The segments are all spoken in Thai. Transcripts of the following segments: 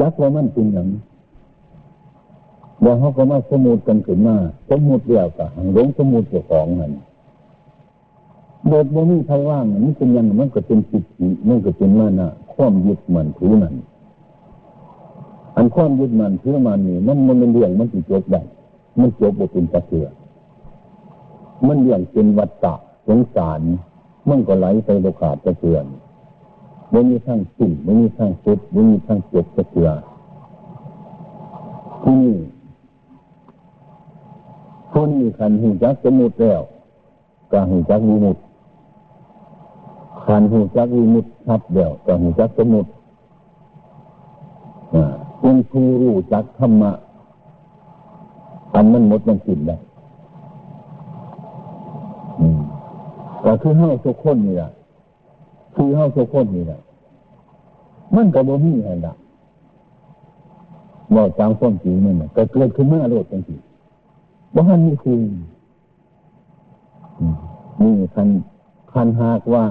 ยักว่ามันเป็นอย่างแล้วเขาก็มาสมุดกันขึ้นมาสมุดเดียวกับหลงสมุดเจ้าของนั่นโดดบ่มีใครว่างมันเป็นยังมันก็เป็นสิทธิมันก็เป็นมานะความยึดมันถือมันอันความยึดมันถือมันนี่มันมันเป็นเรื่องมันติจบได้มันจบบ่เป็นตะเกียมันเรื่องเป็นวัฏฏะสงสารมันก็ไหลไปโอกาสจะเตือน ไม่มีทั้งสิ้นไม่มีทั้งสุดไม่มีทั้งจบจะเตือที่นี่คนมีขันหูจักสมุดแล้วก็หูจักวิมุตขันหูจักวิมุตทับเดียวก็หูจักสมุดเป็นผู้รู้จักธรรมะอันมันหมดมันสิ้นได้ก็คือเฮาทุกคนนี่แหละคือเฮาทุกคนนี่แหละ มันก็บ่มีอะไรละบอกตามความจริงมันก็เกิดขึ้นมาโลดจังซี่บ่ฮันมีคือนี่คันคันหากว่า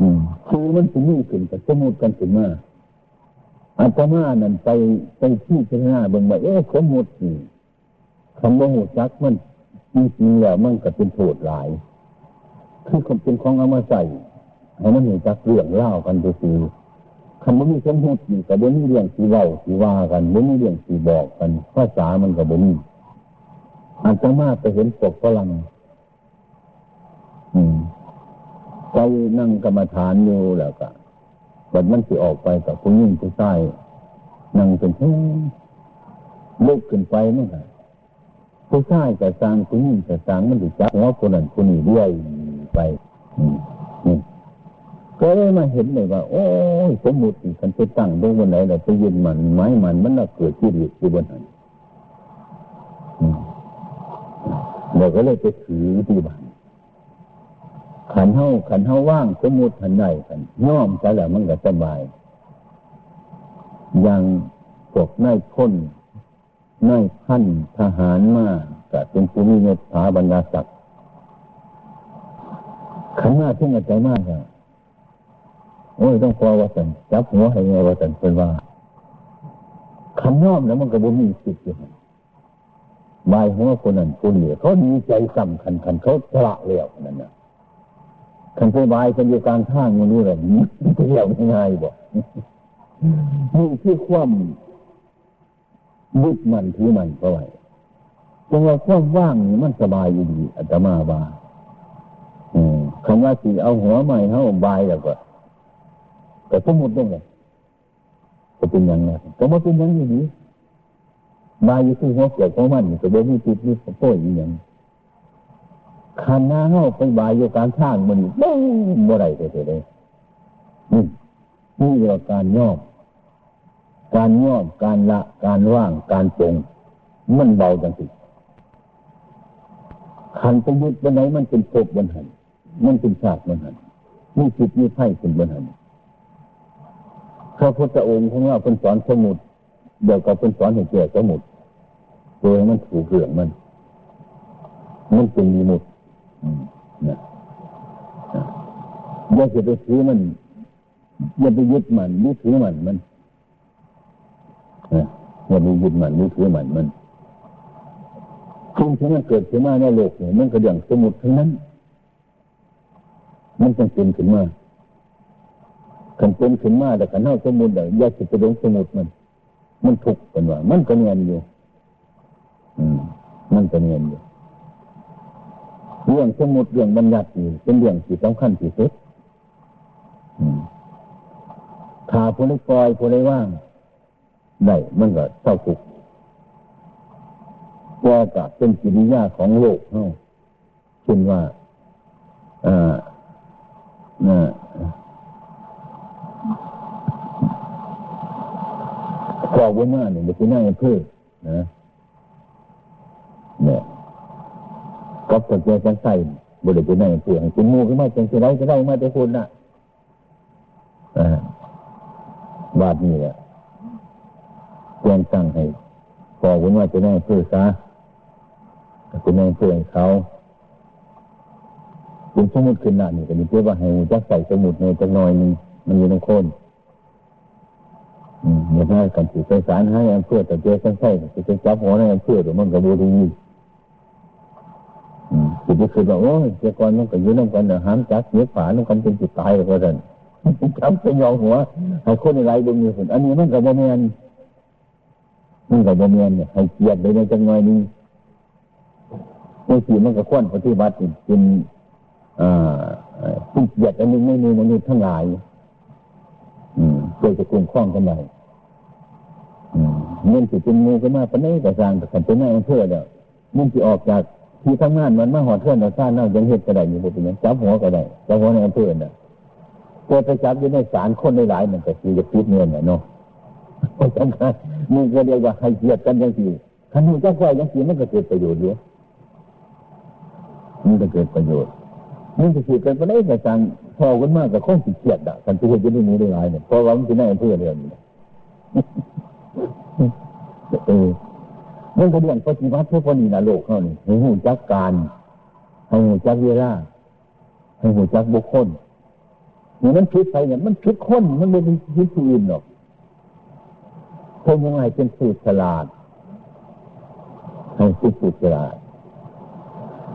อืมคือมันสิมีขึ้นกับสมุดกันขึ้นมาอาตมานั่นไปไปที่เจ้าหน้าเบิ่งว่าเอ๊ะสมุดนี่คำว่าหูจักมันจริงๆแล้วมันก็เป็นโทษหลาย คือคนเป็นของเอามาใส่ ให้มันเห็นจักเรื่องเล่ากันไปสิคำว่ามีสมมตินี่กับบ่มีเรื่องสีเล่าสีว่ากันบ่มีเรื่องสีบอกกันภาษามันกับบ่มีอาจจะมากไปเห็นศพฝรั่งไปนั่งกรรมฐานอยู่แล้วก็บัดมันสิออกไปกับผู้ยิ่งผู้ใต้นั่งเป็นเฮ้ลุกขึ้นไปนั่นแหละผู้ชายแต่สร้างผู้หญิงแต่สร้างมันถูกจับหัวคนนั้นคนนี้ด้วยไป ยมาเห็นเลยว่า โอ้ยสมมติคันไปตั้งตรงบนไหนเราไปยืนมันไม้มันมันน่าเกิดที่อยู่บนนั้นเราก็เลยไปถือที่บ้านขันเท้าขันเท้าว่างสมมติขันใดกันย่อมจะแล้วมันก็สบายอย่างตกในพ้นในขั้นทหารมากก็เป็นภูมิเนถาบรรดาศักดิ์ขันหน้าที่อาใจมากอะ โอ้ยต้องพอว่าสันจับหัวให้ไงว่าสันเป็นว่าขันย่อมแล้วมันก็บ่มีสิทธิ์อยู่บายหัวคนนั้นคนเหลือเขาดีใจสำคัญคันเขาสละเลี้ยวนั่นนะคันไปบายคนอยู่การท่างมันรู้เลยมันเลี้ยวง่ายบ่นี่คือความยึดมันถือมันเพราไรเพราะว่าความว่างนี่มันสบายอยู่ดีอาตมาบาคำว่าสีเอาหัวใหม่เขาบายแล้วก็ แต่สมมติต้องไงก็เป็นอย่างนั้นก็มาเป็นอย่างนี้บายอยู่ที่หัวเกี่ยวของมันก็บ่มีติดมีโป้ยอย่างขันหน้าเข้าไปบายอยู่การท่างมันบ้งบ่ไรเลยนี่นี่เรียกการย่อมการย่อมการละ การว่าง การปรงมันเบาจังสิขันไปยึดบนไหนมันเป็นภพบนหันมันเป็นชาติบนหันมีจิตมีไพ่เป็นบนหัน พระพุทธองค์ของเราเป็นสอนสมุดเดี๋ยวก็เป็นสอนให้แก่สมุดโดยมันถูกเรื่องมัน มันเป็นมีมุดนะอย่าไปถือมันอย่าไปยึดมันยึดถือมันมันอย่าไปยึดมันยึดถือมันมันสิ่งที่มันเกิดขึ้นมาในโลกเนี่ยมันก็อย่างสมุดทั้งนั้น มันต้องเป็นขึ้นมา ขันเป็นขึ้นมาแต่ขันเท่าสมุดเดี๋ยวยากจะไปลงสมุดมัน มันถูกเป็นว่า มันก็เงียนอยู่ อืม มันก็เงียนอยู่เรื่องสมุดเรื่องบัญญัติเป็นเรื่องที่สำคัญที่สุดถ้าผู้ใดปล่อยผู้ใดว่างได้มันก็เศร้าทุกข์ว่ากับเป็นกิริยาของโลกเนาเช่นว่าอ่า อ่าก่อวนหน้าหนึ่งเป็นหน้าเพื่อนะเนี่ยกับคนเจ้าจังใส่บริเวณหน้าเพื่อให้เป็นมูขึ้นมาจังสิไรก็ได้มาแต่คนน่ะอ่าบาดนี้แหละควรตั้งให้พอวนว่าจะได้เพื่อซะเป็นแม่เพื่อนเขาเป็นสมุดขึ้นหน้านี่ก็มีเพื่อว่าให้จักใส่สมุดในจักหน่อยนึงมันอยู่ในโคน เนี่ยให้กันสิไปสารให้อำเภอแต่เจอสั้นๆจะไปจับหัวในอำเภอหรือมันกระบูดีจิตก็คือว่าโอ้ยเจ้าก่อนมันก็ยู่น้ำกันนะหามจักเสียฝาน้ำกันเป็นจิตตายเลยก็ได้จำเป็นยองหัวให้คนในไรดึงอยู่คนอันนี้มันกับโมเมนมันกับโมเมนเนี่ยให้เกียรติเลยในจังหวะนี้ในสีมันก็ควรปฏิบัติเป็นอ่าเป็นเกียรติอันนึงไม่มีมนุษย์ทั้งหลายอืมเพื่อจะคุ้มครองกันได้ เงินสิเป็นมือก็มาปนนี้แต่สร้างแต่เป็นนายอำเภอเนี่ยเงินที่ออกจากที่ทำงานมันมาหอดเพื่อนเราสร้างน่าจะเห็ดก็ได้อยู่เป็นอย่างจับหัวก็ได้จับหัวในอำเภอเนี่ยพอไปจับอยู่ในศาลคนในหลายมันก็คือจะพิษเงินเนาะเพราะฉะนั้นมึงก็เรียกว่าให้เกียรติกันยังสี่ขันมึงจ้าควายยังสี่มันก็เกิดประโยชน์เยอะมันก็เกิดประโยชน์มันจะสื่อกันไปได้แต่การพอกันมากกับข้องสิเกียรติอะกันตัวจะไม่มีได้หลายเนี่ยเพราะว่ามันจะได้เพื่อเรื่องนี้ เออมันก็เรื่องปฏิวัติทุกคนนี่นะโลกเขานี่ให้หูจักการให้หูจักเวลาให้หูจักบุคคลนี่มันคิดไปเนี่ยมันคิดคนมันไม่ได้คิดอื่นหรอกคนยังไงเป็นสูตรฉลาดให้คิดสูตรฉลาด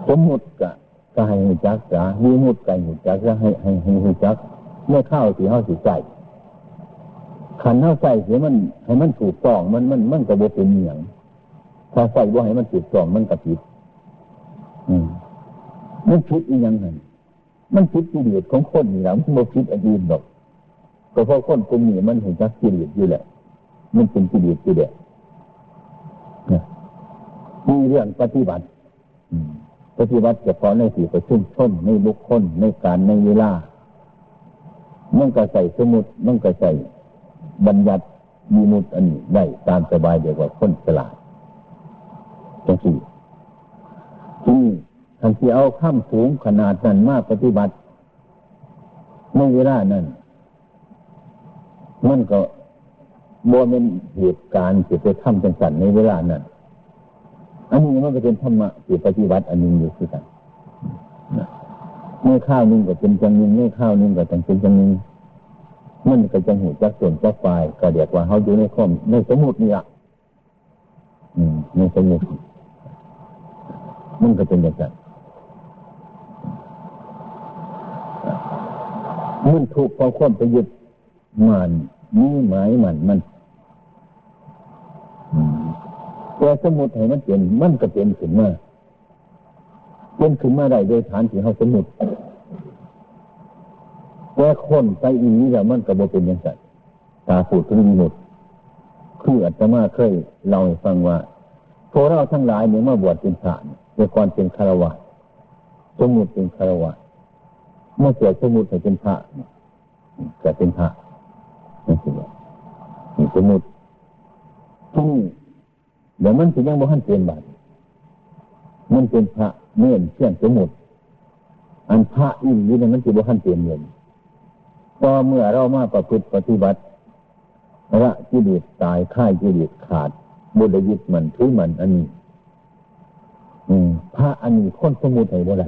สมมติกะก็ให้หูจักจ้ามีมุดกันหูจักก็ให้ให้ให้หูจักเมื่อเข้าสีเข้าสีใจ ขันเข้าใจเสียมันให้มันถูกต้องมันมันมันกระโบเป็นเหนียงถ้าใส่ว่าให้มันถูกต้องมันกระผิดอืมมันผิดอีกย่างหนึ่งมันผิดกิเลสของคนนี่แหละมันไม่ผิดอดีตหรอกก็เพราะคนกลุ่มนี้มันเห็นจักกิเลสอยู่แหละ มันเป็นกิเลสอยู่แหละมีเรื่องปฏิบัติปฏิบัติเฉพาะในสี่ประชุมชนในบุคคลในการในเวลามันก็ใส่สมุดมันก็ใส่ บัญญัติมีมุดอันนี้ได้ตามสบายเดียวกับคนฉลาดจังสี่ที่ทางที่เอาข้ามสูงขนาดนั้นมากปฏิบัติในเวลานั้นมันก็บเป็นเหตุการณ์ที่ไปทำจังสันในเวลานั้นอันนี้มันก็เป็นธรรมะที่ปฏิบัติอันนึงอยู่ที่กันเมื่อข้าวนึงก็เป็นจังนึงเมื่อข้าวนึงก็ต้องเป็นจังนึง มันก็จังหูจักส่วนจักฝ่ายก็เดียกว่าเขาอยู่ในข้อมในสมุดนี่อะในสมุดมันก็เป็นอย่างนั้นมันถูกความความไปยึดมันนี่หมายมันมันแต่สมุดให้มันเป็นมันก็เป็นขึ้นมาเป็นขึ้นมาได้โดยฐานที่เขาสมุด แต่คนใจอีนี้แล้วมันก็บ่เป็นย่างนั้นตาผูดถึงมีหมดคืออาตมาเคยเล่าให้ฟังว่าพวกเราทั้งหลายเนี่ยมาบวชเป็นพระเนี่ยก่อนเป็นคารวะสมุดเป็นคารวะเมื่อเกิดสมุดให้เป็นพระจะเป็นพระนี่คือนี่สมุดที่เดี๋ยวมันจะยังบ่ทันเปลี่ยนบาทมันเป็นพระเมื่อนเชื่อนสมุดอันพระอิ่มนี่มันจะบ่ทันเปลี่ยนเงิน พอเมื่อเรามาประพฤติปฏิบัติละกิเลสตายค่ายกิเลสขาดบุญยึดมันถือมันอันนี้ อืมพระอันนี้คนสมุทัยบ่ได้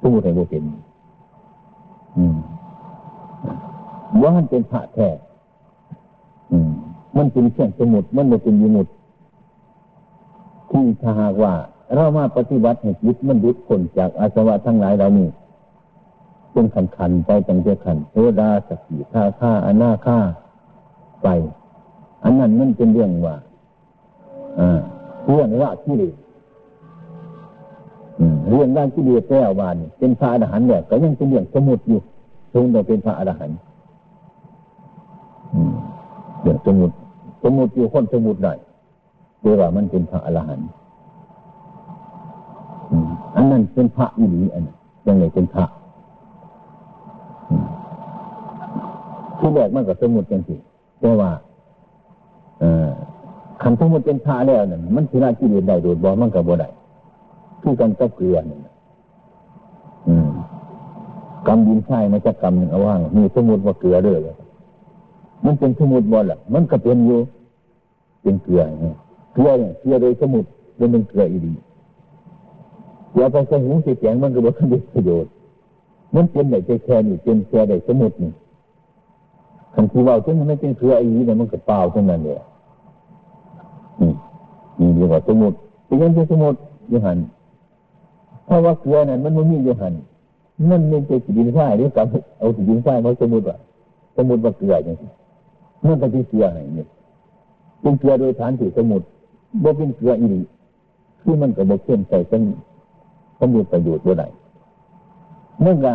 สมุทัยบ่เป็น อืมว่ามันเป็นพระแท้อืม มันเป็นเช่นสมุดมันไม่เป็นยมุดที่ถ้าหากว่า เรามาปฏิบัติให้จิตมันดุดผลจากอาสวะทั้งหลายเรานี่ เป็นขันขันไปตั้งแต่ขันโซดาสกิท่าฆ่าอนาฆ่าไป อันนั้นมันเป็นเรื่องว่าเรื่องละกิเลสเรื่องด้านกิเลสแก้ววานเป็นพระอรหันต์เนี่ยก็ยังเป็นเรื่องสมุดอยู่ทรงแต่เป็นพระอรหันต์เรื่องสมุดสมุดอยู่คนสมุดได้เรียกว่ามันเป็นพระอรหันต์อันนั้นเป็นพระอิหลีอันนั้นยังไงเป็นพระ ที่แรกมันก็สมุดจังสิแต่ว่าขันสมุดเป็นพระแล้วเนี่ยมันสิรากิเลสได้โดยบ่มันกับบ่ได้คือกันกับเกลือเนี่ยกำดินใช่มันจะกำหนึ่งเอาว่างมีสมุดว่าเกลือเด้อมันเป็นสมุดบ่ล่ะมันก็เป็นอยู่เป็นเกลือเนี่ยเกลือเนี่ยเกลือโดยสมุดเป็นเกลืออีดีเดี๋ยวไปใส่หูใส่แสงมันก็บอกว่าเป็นประโยชน์มันเป็นได้แค่นี้เป็นแค่ได้สมุดนี่ ขคันที่ว่าจนมันไม่เป็นคือไอ้นี้เนี่ยมันก็เปล่าเท่านั้นเนี่ยนี่นี่เรียกว่าสมุดเป็นยังไงสมุดยูหันเพราะว่าเกลือนั้นมันไม่มียูหันมันไม่ใช่สีดินทรายหรือกับเอาสีดินทรายมาสมุดว่าสมุดว่าเกลืออย่างนี้มันก็ที่เสียให้เนี่ยเป็นเกลือโดยฐานถือสมุดบ่เป็นเกลืออีนีคือมันก็บ่เข้มใส่เป็นสมุดประโยชน์บ่ได้เมื่อว่า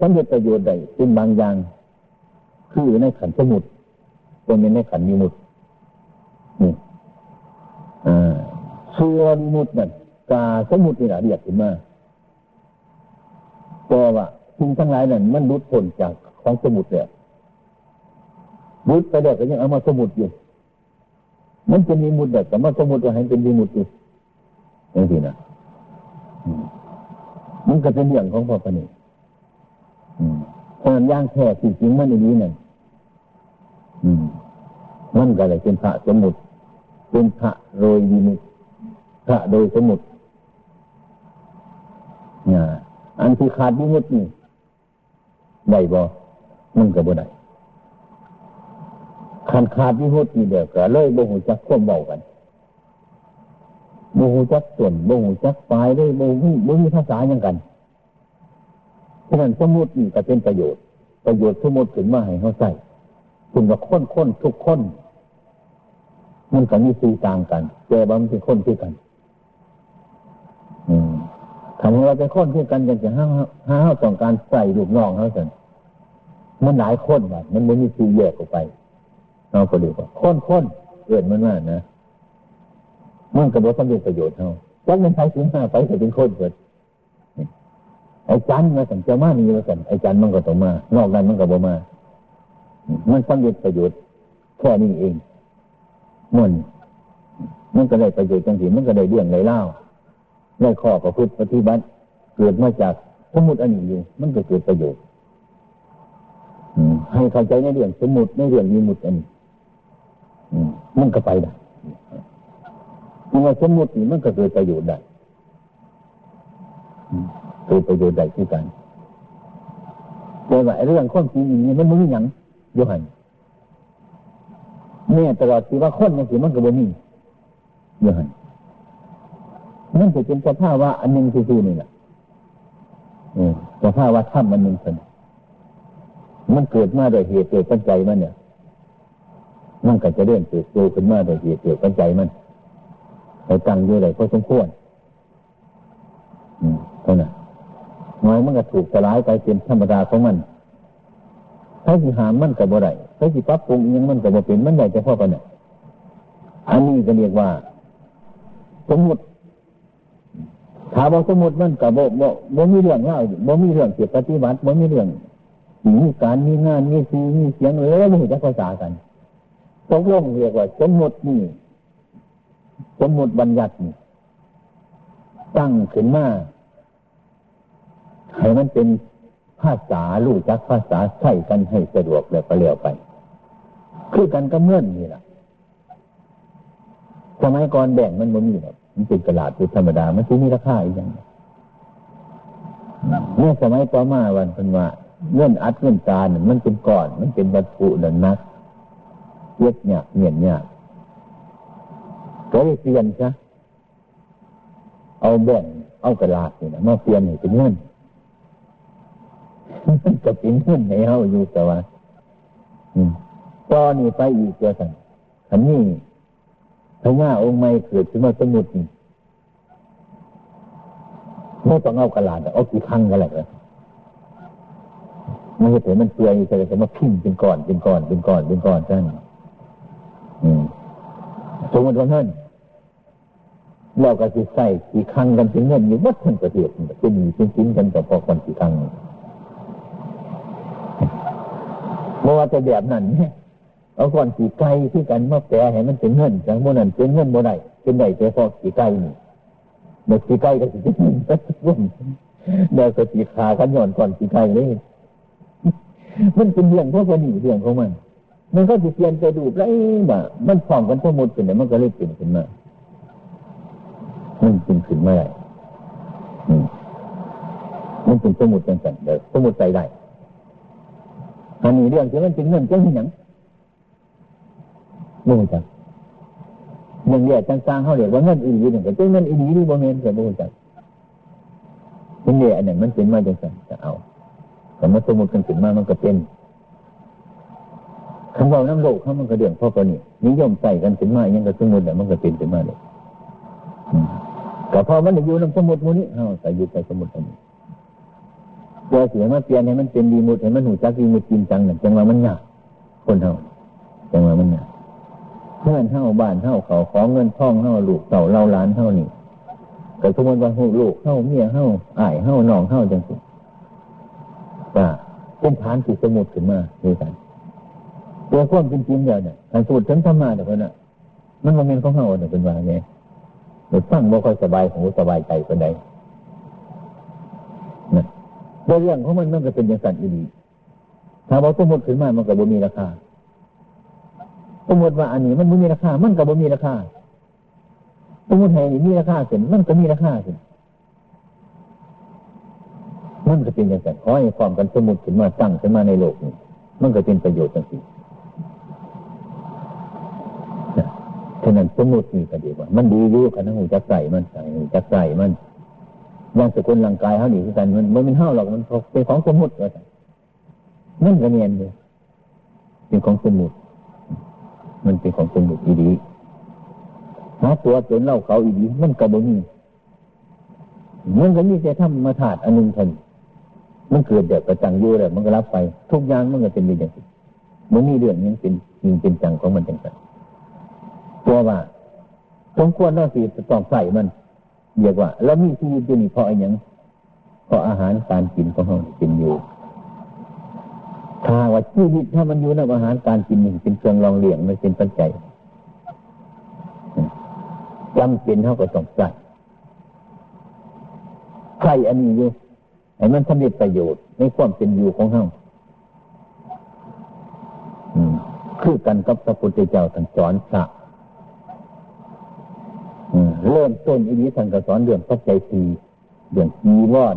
สมุดประโยชน์ใดเป็นบางอย่าง คือในขันสมุดตัวนี้ในขันมีมุดนี่อ่าเชื่อมีมุดนั่นกาสมุดนี่แหละเรียกขึ้นมาเพราะว่าสิ่งทั้งหลายนั่นมันรุดพ้นจากของสมุดเนี่ยรุดไปเด็กก็ยังเอามาสมุดอยู่ มันจะมีมุดเด็กแต่มาสมุดก็ให้เป็นมีมุดอยู่อย่างที่นะมันก็เป็นเรื่องของพ่อปนิเพรานย่างแท้จริงมันอย่างนี้นั่น มันก็เลยเป็นพระสมุดเป็นพระโดยวิมุตพระโดยสมุดเนี่ยอันที่ขาดวิมุตนี่ได้บ่มันก็บ่ได้ขาดขาดวิมุตนี่เดียวก็เลยบ่หูจักควบเบากันบ่หูจักส่วนบ่หูจักปลายได้บ่มีบ่มีภาษาอย่างกันฉะนั้นสมุดนี่ก็เป็นประโยชน์ประโยชน์สมุดถึงมาให้เขาใส่ คุณว่าค้นค้นทุกคนมันก็มีสีต่างกันแต่บางเป็นคนที่กันอืมทำให้เราเป็นคนที่กันกันจะห้าห้าต้องการใส่ลูกน้องเขาสันมันหลายคนแบบมันไม่มีสีแยกออกไปเราก็ดูว่าคนคนเกิดมันว่านะมันกระโดดสำเร็จประโยชน์เขาจักมันใช้สิ่งห้าไปแต่เป็นคนเกิดไอ้จันมาสันจะมานี่มาสันไอ้จันมันก็ต้องมา นอกนั้นมันก็บ่มา มันสำเร็จประโยชน์แค่นี้เองมันมันก็ได้ประโยชน์จังสิมันก็ได้เรื่องไรเล่าได้ข้อประพฤติปฏิบัติเกิดมาจากสมุดอันนี้อยู่ มันก็เกิดประโยชน์ให้เข้าใจในเรื่องสมุดในเรื่องมีมุดอันนี้มันก็ไปได้เมื่อสมุดนี่มันก็เกิดประโยชน์ได้เกิดประโยชน์ได้ที่กันแต่ว่าเรื่องข้อจริงนี้มันไม่มีอย่าง โยหันเนี่ยตลอดที่ว่าคนยังสิมันก็บ่มีโยหันนั่นจะเป็นสภาพว่าอันหนึ่งคือนี่แหละสภาพว่าถ้ำอันหนึ่งเป็นมันเกิดมาโดยเหตุเกิดปัจจัยมันเนี่ยมันก็จะเริ่มเติบโตขึ้นมาโดยเหตุเกิดปัจจัยมันไปตั้งอยู่เลยพอสมควรอืมเท่านั้นน้อยมันก็ถูกสลายไปเป็นธรรมดาของมัน ถ้าสิหามมันกับบ่ได้ถ้าสิปรับปรุงยังมันกับบ่เป็นมันใหญ่จะพอกันเนี่ยอันนี้ก็เรียกว่า สมมติถามว่าสมมติมันกับบ่บ่บ่มีเรื่องเล่าบ่มีเรื่องเกี่ยวกับปฏิบัติบ่มีเรื่องมีการมีงานมีสีมีเสียงเลยไม่เห็นจะภาษากันตกลงเรียกว่า สมมตินี่สมมติบัญญัตินี่ตั้งขึ้นมาให้มันเป็น ภาษาลู่จักภาษาใช้กันให้สะดวกแล้วก็เลี้ยวไป คือกันก็เมื่อนนี่แหละสมัยก่อนแบ่งมันมันมีแบบมันเป็นตลาดเป็นธรรมดา มันที่มีราคาอีกอย่างเมื่อสมัยต่อมาวันเป็นว่าเงื่อนอัดเงื่อนจานมันเป็นก้อน มันเป็นวัตถุนั่นนักเย็ดเนี่ยเงียนเนี่ยก็เลยเปลี่ยนซะเอาแบ่งเอากระดาษนี่นะมาเปลี่ยนให้เป็นเงิน ก็เป็นเงินให้เฮาอยู่แต่ว่าตอนนี้ไปอีกเจ้าสันขันนี้พญาองค์ไม่เกิดขึ้นมาสมุดนี่ไม่ต้องเอากระดาษเอากี่ครั้งก็แล้วมันจะเห็นมันเปื่อยแต่จะมาพิมพ์เป็นก้อนเป็นก้อนเป็นก้อนเป็นก้อนใช่ไหมสมมติว่าเงินเราก็จะใส่กี่ครั้งกันเป็นเงินอยู่วัดทั้งประเทศเป็นมีเป็นชิ้นกันแต่พอคนกี่ครั้ง เมื่อว่าจะแบบนั้นเนี่ยเอาก่อนกี่ไก่ที่กันมาแปลให้มันเป็นเงินจังโมนั้นเป็นเงินโมได้เป็นได้แต่พอกี่ไก่นี่เมื่อกี่ไก่ก็จะเงินสักรุ่นเดี๋ยวก็ตีขากันย่อนก่อนกี่ไก่เลยมันเป็นเรื่องพวกคนนี้เรื่องของมันมันก็จะเปลี่ยนไปดูไรบ่มันฟองกันทั้งหมดเป็นมันก็เลยเปลี่ยนขึ้นมามันเป็นขึ้นมื่อไรมันเป็นสมุดจังสันเดี๋ยวสมุดใจได้ อันนี้เรื่องที่มันเป็นเงินจะมีหยังบ่รู้จักเรื่องเรียกต่างๆเขาเรียกว่าเงินอีหลีหนึ่งก็เป็เงินอีหลีหรือบ่เงินก็บ่รู้จักเป็นเรียกอันนั้นมันเป็นมาจังซั่นจะเอาแต่มาสมมติกันขึ้นมามันก็เป็นคำว่าน้ำโลกเขามันก็เรื่องพ่อคนนี้นิยมใส่กันขึ้นมาอย่างก็สมมติแต่มันก็เป็นขึ้นมาเลยแต่พอมันอยู่น้ำสมุดมูนี้เขาใส่อยู่ใส่สมุดตรง ตัวเสียมาเปลี่ยนให้มันเป็นดีมุดให้มันหูจักดีมุดจริงจังเนี่ยจังว่ามันยากคนเท่าจังว่ามันยากเพื่อนเท่าบ้านเท่าเขาของเงินทองเท่าลูกเต่าเล่าล้านเท่านี่แต่สมมติว่าหูลูกเท่าเมียเท่าอ้ายเท่าน้องเท่าจังสิว่าเป็นฐานจิตสมุดขึ้นมาด้วยกันตัวความจริงๆเดียวเนี่ยการสูตรถึงธรรมะเดี๋ยวนี้มันมันเป็นของเฮาเนี่ยเป็นว่าไงเดี๋ยวฟังบ่ค่อยสบายหูสบายใจคนใด เรื่องของมันมันก็เป็นอย่างสั่นอีดีถ้าบอกสมมติขึ้นมามันก็บ่มีราคาสมมติว่าอันนี้มันบ่มีราคา มันก็บ่มีราคาสมมติให้นี่มีราคาสิมันก็มีราคาสิมันก็เป็นอย่างนั้นขอให้ความกันสมมติขึ้นมาตั้งขึ้นมาในโลกนี้มันก็เป็นประโยชน์จังสิฉะนั้นสมมตินี่ก็ดีว่า มันดีอยู่ขณะหูจะใส่มันใส่จะใส่มัน ย่างสกุลร่างกายเขาหนีกันมันมันเป็นเท่าหรอกมันเป็นของสมมติก็ใช่มันก็เนียนเลยเป็นของสมมติมันเป็นของสมมติอีดีหาตัวตนเล่าเขาอีดีมันก็บ่มีมันก็มีแต่ธรรมธาตุอันหนึ่งทันมันเกิดเด็กประจังยู่เลยมันก็รับไป ทุกอย่างมันก็เป็นอย่างนี้มันมีเรื่องนี้เป็นจริงเป็นจังของมันจังๆตัวว่าสมควรต้องสีต้องใส่มัน เรียกว่าแล้วมีชีวิตอยู่นี่เพราะอะไรยังเพราะอาหารการกินของเรากินอยู่ถ้าว่าชีวิตถ้ามันอยู่ในอาหารการกินนึ่เป็นเครื่องรองเลี้ยงไม่เป็นปัจจัยจำเป็นเท่ากับต้องใส่ใส่อันนี้อยู่ให้มันสำเร็จประโยชน์ในความเป็นอยู่ของเราคือกันกับพระพุทธเจ้าท่านสอนพระ เริ่มต้นอีนี้ท่านก็สอนเรื่องปัจจัยสี่เรื่องจีวร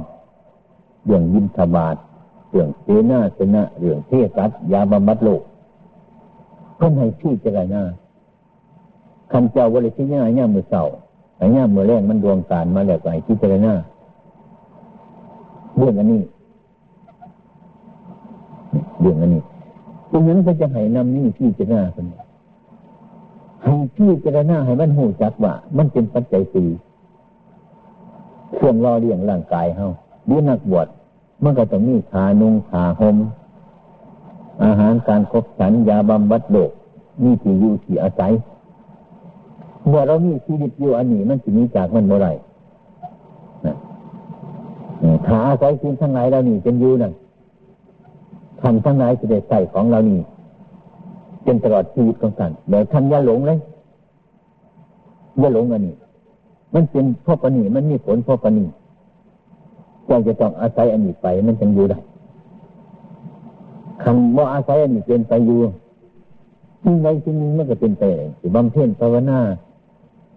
เรื่องยินทบาทเรื่องเสนาสนะเรื่องเทศัตยาบำบัดโลกเพื่อให้พี่เจรณาคันเจ้าวริที่ย่าย่ามือเสาไอ้ย่ามือแรงมันดวงการมาแล้วก็ให้พี่เจรณาเรื่องอันนี้เรื่องอันนี้ตรงนั้นก็จะให้นำนี่พี่เจรณาคนนี้ พี่เจรณาให้มันหูจักว่า มันเป็นปัจจัยสี่เครื่องรอเลี้ยงร่างกายเฮาดีนักบวชมันก็ต้องมีขานุงขาหมอาหารการครบฉันยาบำบัดโรคมีที่อยู่ที่อาศัยเมื่อเรามีชีวิตอยู่อันนี้มันจะมีจากมันเมื่อไรขาอาศัยสิ่งทั้งหลายเรานี่เป็นอยู่นั่นทำทั้งหลายจะได้ใส่ของเรานี่เป็นตลอดชีวิตของท่านเดี๋ยวท่านอย่าหลงเลย อย่าหลงอันนี้มันเป็นพ่อปนีมันมีผลพ่อปนีเจ้าจะต้องอาศัยอันนี้ไป มันจึงอยู่ได้คำว่าอาศัยอันนี้เป็นไปอยู่ที่ใดที่นึงมันก็เป็นไปสิบำเพ็ญภาวนา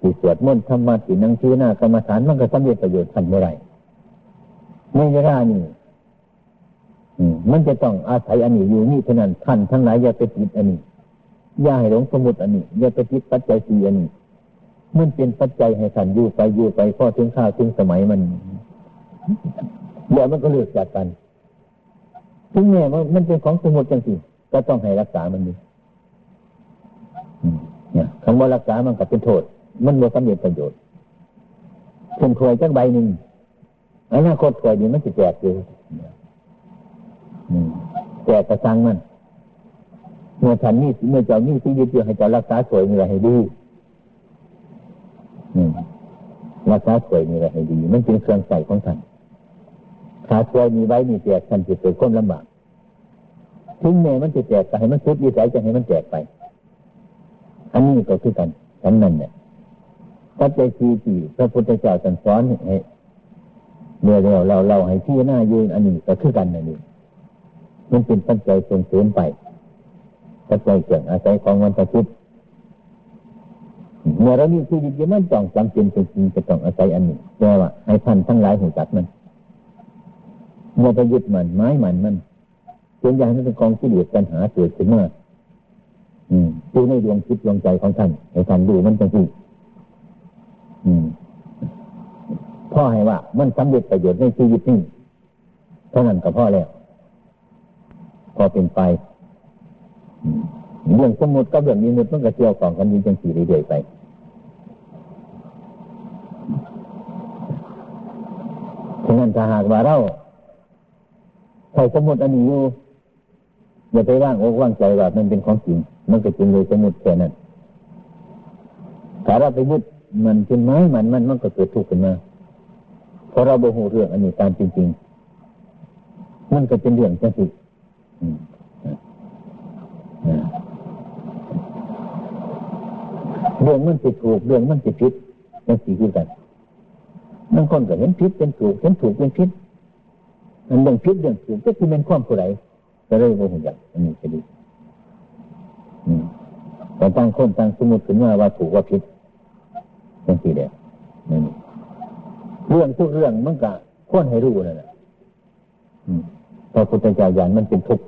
สิสวดมนต์ธรรมะสินั่งชื่อหน้ากรรมฐานมันก็สำเร็จประโยชน์ทันเมื่อไรไม่เวลานี่มันจะต้องอาศัยอันนี้อยู่นี่เท่านั้นท่านทั้งหลายอย่าไปติดอันนี้อย่าให้หลงสมุดอันนี้อย่าไปคิดปัจจัยสี่อันนี้ มันเป็นปัจจัยให้สันยู่ไปยู่ไปพอถึงข้าวถึงสมัยมันเดี๋ยวมันก็เลือกจากกันถึงแม้ว่ามันเป็นของสมุดจังสิก็ต้องให้รักษามันดีเนี่ยคำว่ารักษามันก็เป็นโทษ มันบ่สำเร็จประโยชน์เช่นถวยจักใบหนึ่งอนาคตถวยนี้มันจะแจกอยู่แจกกระซังมัน เมื่อท่านนี่เมื่อเจ้านี่ที่ยึดอยู่ให้เจ้ารักษาสวยมีอะไรให้ดี รักษาสวยมีอะไรให้ดี มันเป็นเครื่องใส่ของท่านขาสวยมีไว้มีแจกท่านจะเกิดความลำบากถึงแม้มันจะแจกแต่ให้มันสุดยีสายจะให้มันแจกไป อันนี้ก็คือกันฉันนั่นเนี่ยปัจจัยสี่ที่พระพุทธเจ้าสอนให้เมื่อเราเราเราให้ที่หน้ายืนอันนี้ก็คือกันนั่นเองมันเป็นปัจจัยส่งเสริมไปปัจจัยเกี่ยงอาศัยของวันประชิต เมื่อเรามีชีวิตอยู่มันต้องจำเป็นจริงจะต้องอาศัยอันนี้แปลว่าให้ท่านทั้งหลายหูจักมันเมื่อไปยึดมันไม้มันมันเป็นอย่างนั้นเป็นกองที่เดือดปัญหาเกิดขึ้นมาอืมดูในดวงคิดดวงใจของท่านในท่านดูมันเป็นที่อืมพ่อให้ว่า มันสำเร็จประโยชน์ในชีวิตนี้เท่านั้นกับพ่อแล้วพอเป็นไปเรื่องสมมติกับเรื่องนี้มันก็เกี่ยวของกันยิ่งจังสีเรื่อยๆไปฉะ นั้นถ้าหากว่าเราใส่สมมติอันนี้อยู่อย่าไปว่างอกว่างใจว่ามันเป็นของจริง มันก็จริงเลยสมมติแค่นั้นถ้าเราไปยึดมันเป็นไม้มันมันมันก็เกิดทุกข์ขึ้นมาเพราะเราโมโหเรื่องอันนี้ตามจริง ๆ มันก็เป็นเรื่องจังสิเรื่องมันจิถูกเรื่องมันจิผิดจังสี่คือกัน บางคนก็เห็นผิดเป็นถูกเห็นถูกเป็นผิดมันเรื่องผิดเรื่องถูกก็คือเป็นความผู้ใดก็เลยโมโหอย่างอันนี้จะดีแต่ตั้งคนตั้งสมมติขึ้นมาว่าถูกว่าผิดจังสี่เดียวนี่เรื่องทุกเรื่องมันก็ควรให้รู้นั่นแหละพระพุทธเจ้าอย่างมันเป็นทุกข์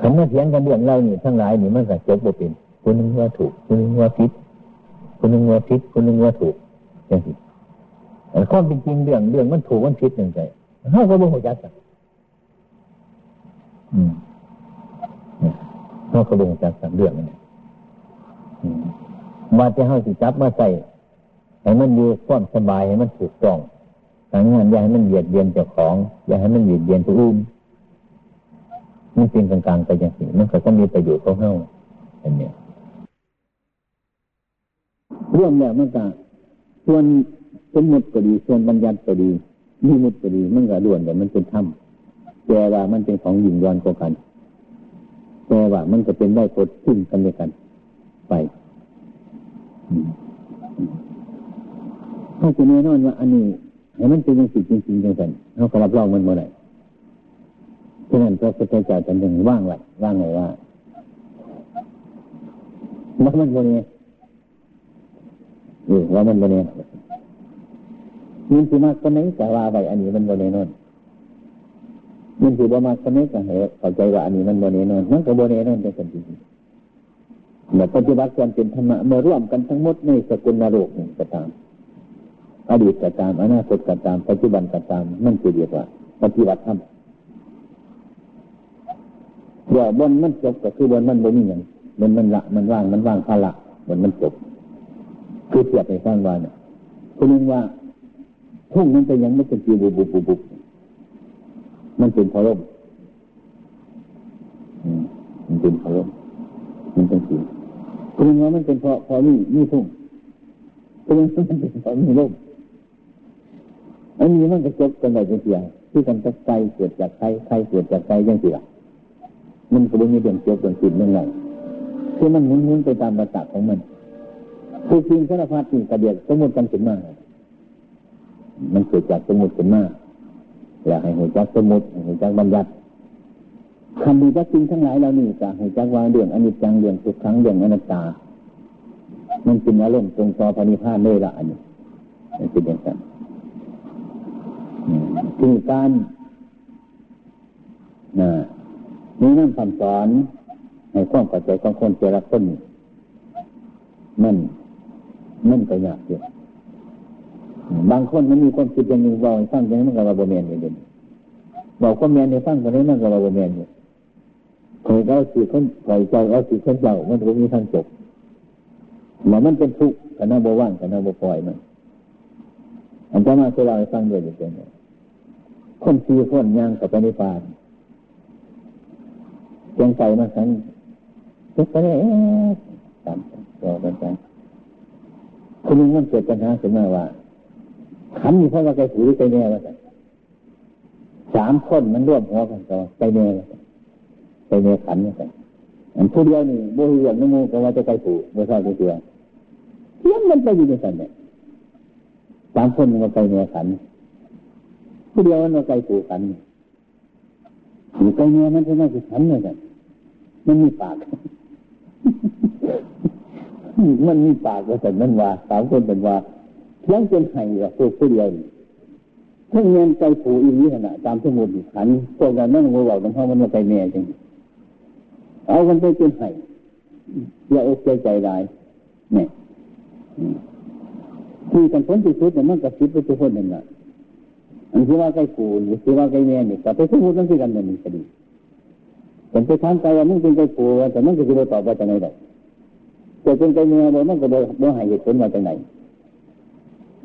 ขันมาเถียงกันเรื่องเรานี่ทั้งหลายนี่มันก็จบบ่เป็นคนนึงว่าถูกคนนึงว่าผิด คนนึงว่าผิดคนนึงว่าถูกอย่างนี้แต่ข้อเป็นจริงเรื่องเรื่องมันถูกมันผิดอย่างไรเขาก็บ่หัวจักกันเขาก็บ่หัวจักกันเรื่องนี้มาจะเขาสิจับมาใส่ให้มันอยู่ความสบายให้มันถูกต้องทางงานอย่าให้มันเบียดเบียนเจ้าของ อย่าให้มันเบียดเบียนผู้อื่นมันจริงกลางๆไปอย่างนี้มันก็ต้องมีประโยชน์ของเฮาอันนี้ ร่วมแล้วมันก็ส่วนสมมติก็ดีส่วนบัญญัติก็ดีมีมุดก็ดีมันก็ล้วนแต่มันเป็นธรรมแต่ว่ามันเป็นของหยิ่งย้อนกว่ากันแต่ว่ามันก็เป็นได้ผลซึ่งกันด้วยกัน ไปถ้าจะแน่นอนว่า อันนี้ให้มันเป็นสิ่งจริงจริงจังสันเขาก็รับรองมันเมื่อไหร่ฉะนั้นพระพุทธเจ้าจะยังว่างไว้ว่างไว้ว่าว่ามันโมเนเออว่ามันโมเนมันสิมากคนนี้แต่ว่าไปอันนี้มันโมเนนอนมันสิบ่มากคนนี้ก็เหตุเข้าใจว่าอันนี้มันโมเนนอนมันก็โมเนนอนเป็นสิ่งจริงแบบปฏิบัติความเป็นธรรมะมื่อร่วมกันทั้งหมดในสกุลนรกนี่ก็ตาม อดีตก็ตามอนาคตก็ตามปัจจุบันก็ตามมันคือเรียกว่า ปฏิบัติธรรมเดี๋ยวบนมันจบก็คือบนมันบ่มีอย่างบนมันละมันว่างมันว่างพละบนมันจบ คือเทียบในข้างวันเนี่ยคุณนึกว่าพุ่งมันเป็นยังไม่เป็นจีบุบุบุบุมันเป็นพลมมันเป็นพลมมันเป็นสีคุณนึกว่ามันเป็นพอพอมีมีพุ่งคุณนึกว่ามันเป็นพอมีลมอันนี้มันก็จบกันไปเป็นเสียที่กันจะใจเกิดจากใครใครเกิดจากใจยังเสียมันก็ไม่มีเรื่องเกี่ยวกับจิตเรื่องไรคือมันหมุนหมุนไปตามประจักษ์ของมัน คือจริงสารพัดสิ่งกระเดียดสมมติกันขึ้นมามันเกิดจากสมมติขึ้นมาอยากให้หัวจักสมมติหัวจักบัญญัติคำดีจักจริงทั้งหลายเรานี่จะหัวจักวางเรื่องอนิจจังเรื่องทุกครั้งเรื่องอนัตตา มันเป็นอารมณ์ตรงต่อพนิพานเลยละอันนี้มันเป็นอย่างนั้นคือการนะนี่นั่นคำสอนในความเข้าใจของคนเจริญคนมัน มันก็ยากอยู่บางคนมันมีความคิดอย่างนึ่งบอกฟังอย่างนี้มันก็ระบบเมียนอยู่บอกความเมียนในฟังคนนี้มันก็ระบบเมียนอยู่เคยเอาสื่อคนปล่อยใจเอาสื่อคนเจ้ามันก็มีทางจบหมอมันเป็นทุกข์คณะบว่างคณะบปล่อยมันอันจะมาเล่าให้ฟังด้วยอย่างนี้คนสี่คนย่างกับปณิพานเจียงใจมาสันทุกไปเลยตามตัวกันไป คุณลุงมันเกิดปัญหาขึ้นมาว่าขันมีเพราะว่าไก่ถือไก่แน่ว่าสามคนมันร่วมหัวกันต่อไก่แน่ไก่แน่ขันว่าอันผู้เดียวนี่โบหิวน้ำมูก็ว่าจะไก่ถูไม่ทราบจะเชื่อเทียงมันไปอยู่ในสันเนี่ยสามคนมันก็ไก่แน่ขันผู้เดียวมันว่าไก่ถูขันอยู่ไก่แน่มันจะน่าจะขันเลยกันมันมีปาก มันมีปากว่าแต่นั่นว่าสามคนเป็นว่าเลี้ยงจนไห้ว่าตัวผู้เดียวถ้าเงินใจผูอีนี้ขนาดตามสมุดขันพวกนั้นนั่งเราต้องเข้ามันมาใจแม่จริงเอากันไปเป็นไห้อย่าอกใจใจร้ายเนี่ยที่กันพ้นที่สุดเนี่ยมันกระซิบไปทุกคนนั่นแหละอันที่ว่าใกล้กูหรือที่ว่าใกล้แม่เนี่ยแต่ไปสมุดนั่นคือกันนั่นก็ดีแต่ไปถามใจว่ามึงเป็นใกล้กูแต่มันก็จะไปตอบว่าจะไงได้ แต่เป็นใกล้แม่บอกมันก็บอกบอกให้เหตุผลมาจากไหน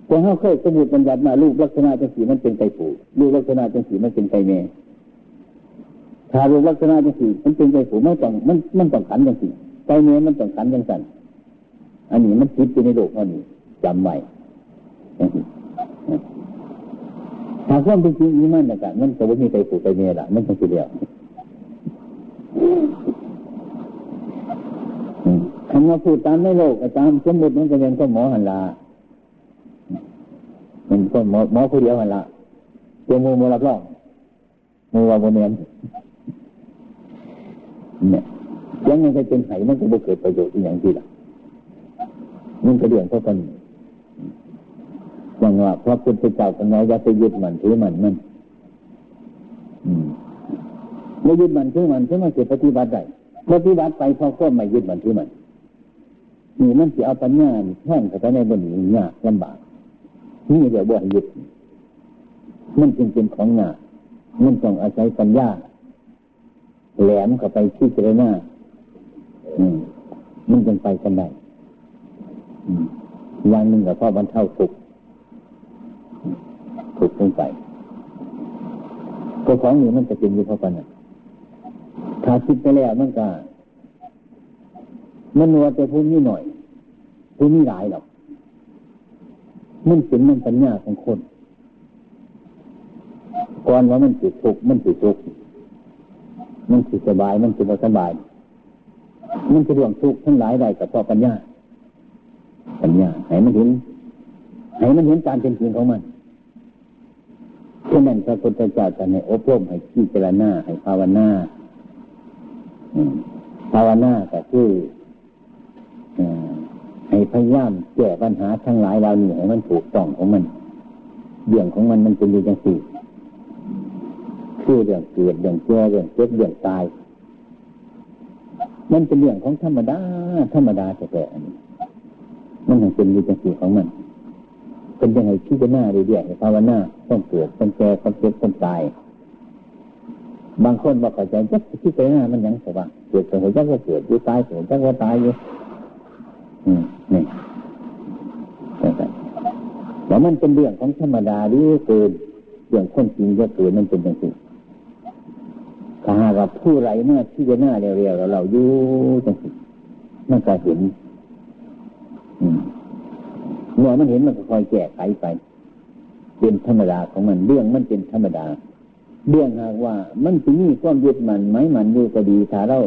แต่เขาเคยสมุดบัญญัติมาลูกลักษณะจังสีมันเป็นไก่ปูลูกลักษณะจังสีมันเป็นไก่แม่ถ้าลูกลักษณะจังสีมันเป็นไก่ปูมันต้องมันมันต้องขันจังสีไก่แม่มันต้องขันจังสันอันนี้มันคิดอยู่ในโลกเท่านี้จำไว้ถ้าความเป็นจริงนี่มันนะกันมันจะไม่มีไก่ปูไก่แม่ละมันต้องเดียว คำว่าพูดตามในโลกตามสมมติมันก็ยังก็หมอหันลามันก็หมอหมอผู้เดียวมันละเจ้ามูมูรับรองมูวาโมเนียนเนี่ยยังไงก็เป็นไห้มันก็บ่เกิดประโยชน์อย่างที่ละมันก็เรื่องเท่ากันอย่างว่าพระพุทธเจ้าเป็นไงอย่าไปยึดมันถือมันมันไม่ยึดมันถือมันถือมันเกิดปฏิบัติได้ปฏิบัติไปเพราะควบไม่ยึดมันถือมัน นี่มันจะเอาปัญญาแท่งเข้าไปในบนนี้ยากลำบากนี่เดี๋ยวบ่ให้ยึดมันจึงเป็นของหนามันต้องอาศัยปัญญาแหลมเข้าไปที่เจรณามันจึงไปกันได้อย่างหนึ่งกับพ่อบรรเทาทุกทุกลงไปก็ของนี้มันจะเป็นอยู่เพราะกันถ้าคิดไปแล้วมันก็ มันนัวแต่พูดนี่หน่อยพูดนี่หลายหรอกมันเป็นมันปัญญาของคนก่อนว่ามันสิทุกมันสิทุกมันสิสบาย มันสิบ่สบาย มันจะเรื่องทุกข์ทั้งหลายได้กับพ่อปัญญา ปัญญาให้มันเห็นให้มันเห็นการเป็นจริงของมันฉะนั้นพระพุทธเจ้าจะให้อบรมให้พิจรณาให้ภาวนาภาวนาแต่คือ ให้พยายามแก้ปัญหาทั้งหลายเรานี่ให้มันถูกต้องของมันเรื่องของมันมันเป็นอยู่อย่างสี่คือเรื่องเกิดเรื่องแก่เรื่องเจ็บเรื่องตาย มันเป็นเรื่องของธรรมดาธรรมดาแต่แต่อันนี้มันถึงเป็นอยู่อย่างสี่ของมันเป็นยังไงที่จะหน้าเรื่อยๆภาวนาต้องเกิดต้องแก่ต้องเจ็บต้องตาย บางคนบอกเข้าใจจักที่ไปหน้ามันยังสว่างเกิดหัวจักว่าเกิดอยู่ตายหัวจักว่าตายอยู่ นี่แต่มันเป็นเรื่องของธรรมดาหรือเกินเรื่องคนจริงจะเกิดมันเป็นอย่างนี้ถ้าหากผู้ไรเมื่อที่จะหน้าเรียวๆเราอยู่จังสิมันก็เห็นเมื่อมันเห็นมันก็คอยแก้ไขไป เป็นธรรมดาของมันเรื่องมันเป็นธรรมดา เรื่องหากว่ามันจะมีความยึดมันไหมมันอยู่ก็ดีถ้าเรา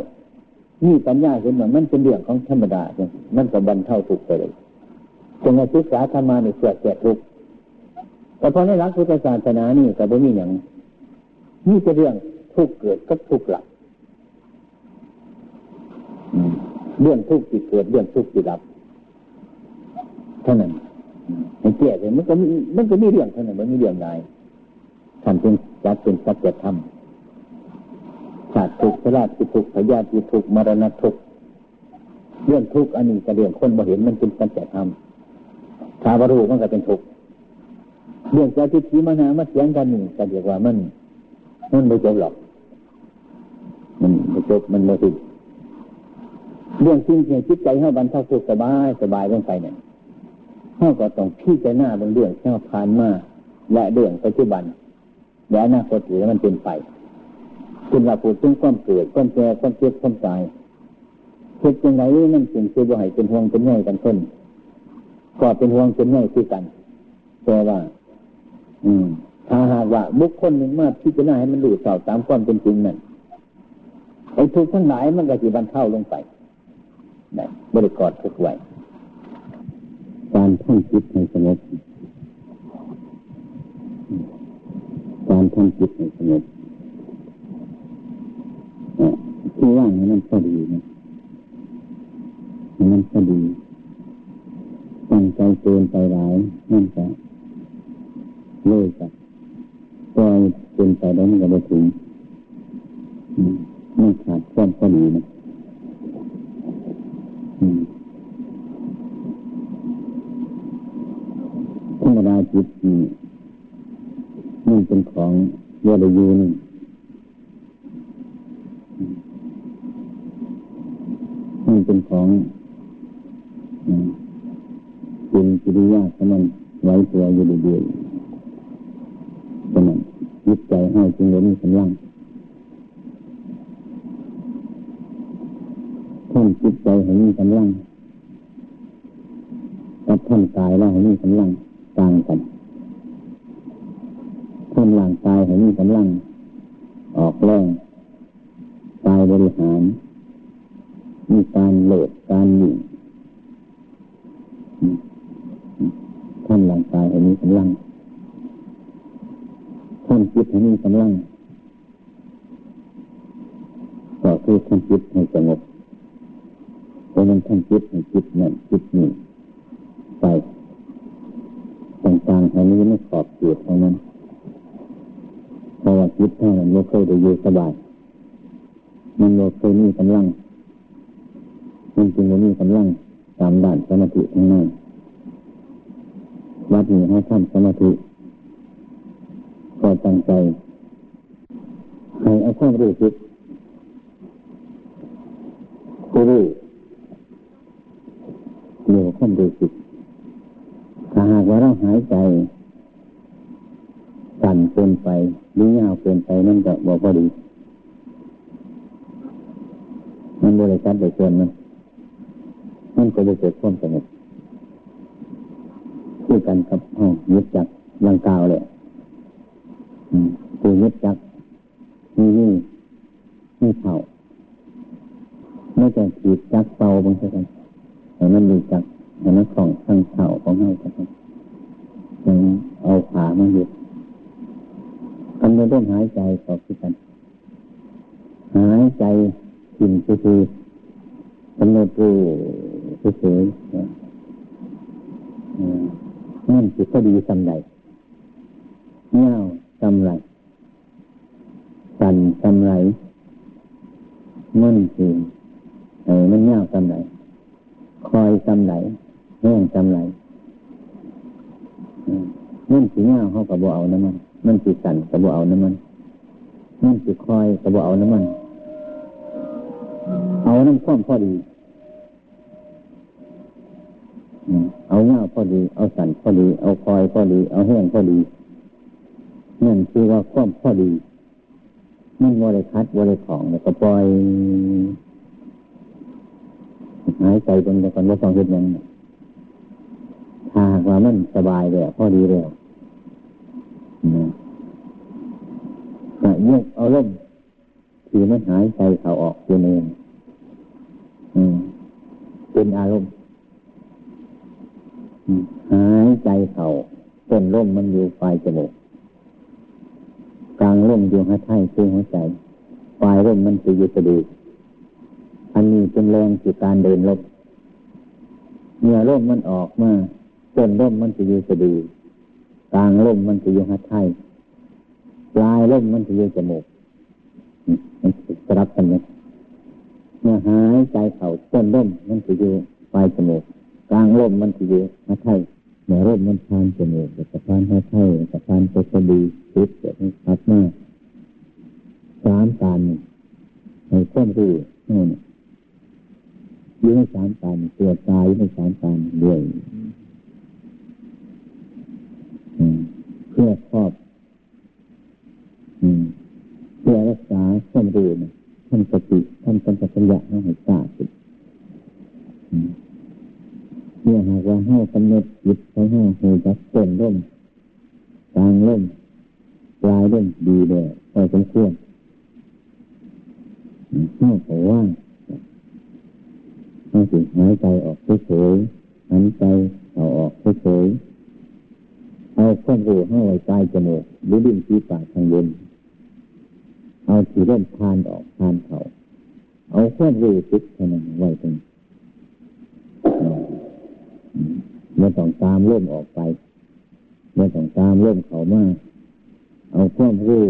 นี่ปัญญาเห็นว่ามันเป็นเรื่องของธรรมดาเนี่ยมันก็บรรเทาทุกข์ไปเลยจงศึกษาธรรมาในเสื่อแก่ทุกข์แต่พอในหลักพุทธศาสนานี่ก็บ่มีอย่างนี่จะเรื่องทุกข์เกิดกับทุกข์หลับเรื่องทุกข์ที่เกิดเรื่องทุกข์ที่รับเท่านั้นมันเกี่ยเลยมันก็มีมันก็มีเรื่องเท่านั้นมันมีเรื่องใดท่านจึงจัดเป็นสัจธรรม ชาติทุกข์ชราติทุกข์พยาธิทุกข์มรณะทุกข์เรื่องทุกข์อันนี้ก็เรื่องคนบ่เห็นมันเป็นสัจธรรมชาวรูมันก็เป็นทุกข์เรื่องจะทิฏฐิมานามาเสียงกันนี่ก็เรียกว่ามันมันไม่จบหรอก มันไม่จบมันไม่ถึงเรื่องจริงเพียงคิดใจให้บรรเทาสุขสบายสบายลงไปเนี่ยเขาก็ต้องพี่ใจหน้าบางเรื่องที่เราผ่านมาและเรื่องปัจจุบัน และอนาคตหรือมันเป็นไป คุณว่าพูดถึงความเกิดความแก่ความเจ็บความตายเกิดยังไงนั่นจึงคือว่าให้เป็นห่วงเป็นใยกันคนก็เป็นห่วงเป็นใยคือกันแต่ว่า อืมถ้าหากว่าบุคคลหนึ่งมาพิจารณาให้มันรู้เต่าตามความเป็นจริงนั่นไอ้ทุกข์ทั้งหลายมันก็จะบรรเทาลงไปได้บริกรทุกไว้การท่องจิตให้สงบการท่องจิตให้สงบ ที่ว่างนี่มันก็ดีนะมันก็ดีตั้งใจเกินไปหลายนั่นก็เลยกับได้วมันก็ไม่ถึงไม่ขาดความพอดีนะธรรมดาจิตนี่เป็นของวรยูนี่นี่ เป็นของเป็นจิริยาสมันไว้ตัวอยู่เรื่อยๆฉะนั้นจิตใจให้จึงเลยมีกำลังท่านจิตใจให้มีกำลังกับท่านกายแล้วให้มีกำลังต่างกันท่านร่างกายให้มีกำลังออกแรงกายบริหาร มีการโหลดการหยิ่งท่านร่างกายให้มีกำลังท่านจิตให้มีกำลังก็คือท่านจิตให้สงบเพราะนั้นท่านจิตให้จิตนั่นจิตนี่ไปต่างๆอันนี้ไม่ขอบเขตเท่านั้นเพราะว่าจิตเท่านั้นโลกเคยได้อยู่สบายมันโลกเคยมีกำลัง มันจึงมีกำลังตามด่านสมาธิทั้งนั้นวัดนี้ให้ทำสมาธิก็ตั้งใจ ให้เอาความรู้สึกรู้เรียกว่าความรู้สึกถ้าหากว่าเราหายใจสั่นเกินไปหรือยาวเกินไปนั่นก็บอกว่าดีมันบริการโดยส่วนมัน มันก็จะเกิดความสงบคู่กันกับห้องยึดจักลังกาวเลยตัวยึดจักนี่นี่นี่เผาไม่จะขีดจักเป่าบางทีกันแต่มันดีจักแต่มันของทั้งเผาของให้กันยังเอาขามาหยุดกำลังต้นหายใจต่อคือกัน หายใจกินคือกำหนดรู้ เฉยๆนั่นคือก็ดีสำไรเงาสำไรสั่นสำไรมันคือไอ้มันเงาสำไรคอยสำไรแห้งสำไรมันสีเงาเขากับบัวเอาน้ำมัน มันสีสันกับบัวเอาน้ำมัน มันสีคอยกับบัวเอาน้ำมัน เอาน้ำข้อมพอดี เอาเงาพอดี เอาสันพอดี เอาคอยพอดี เอาแห้งพอดีนั่นคือว่าความพอดีมันบริคัดบริของแล้วก็ปล่อยหายใจเป็นแต่ก่อนว่าต้องเห็นยังถ้าว่ามันสบายแล้วพอดีแล้วนะยกเอาล่มคือมันหายใจเขาออกตัวเองเป็นอารมณ์ หายใจเขาต้นร่มมันอยู่ปลายจมูกกลางร่มอยู่หัวใจคือหัวใจปลายร่มมันคืออยู่สะดืออันนี้เป็นแรงคือการเดินลบเมื่อร่มมันออกมาต้นร่มมันจะอยู่สะดือกลางร่มมันจะอยู่หัวใจปลายร่มมันจะอยู่จมูกมันสลับกันเนี่ยเมื่อหายใจเขาต้นร่มมันจะอยู่ปลายจมูก กลางร่มมันจะอยู่หัวใจเมื่อร่มมันพานจมูกจะพานหัวใจจะพานตัวสะดือคิดเกิดชัดมากสามการในข้อมูลนี่ยืนสามการตัวตายในสามการด้วยเพื่อครอบเพื่อรักษาข้อมูลท่านสติท่านสัมปชัญญะให้ทราบ เมื่อหากว่าให้กำหนดจิตเขาให้หูจักต้นร่มกลางร่มปลายเรื่องดีเลยพอสมควรเข้าไปว่างให้สิหายใจออกเฉยๆหายใจเอาออกเฉยๆเอาข้อมูลให้ไว้ใต้จมูกหรือดิ้นที่ปากทางบนเอาที่เริ่มทานออกทานเขาเอาข้อมูลติดเท่านั้นไว้ตรง เมื่อต้องตามเริ่มออกไปเมื่อต้องตามเริ่มเขามาเอาความรู้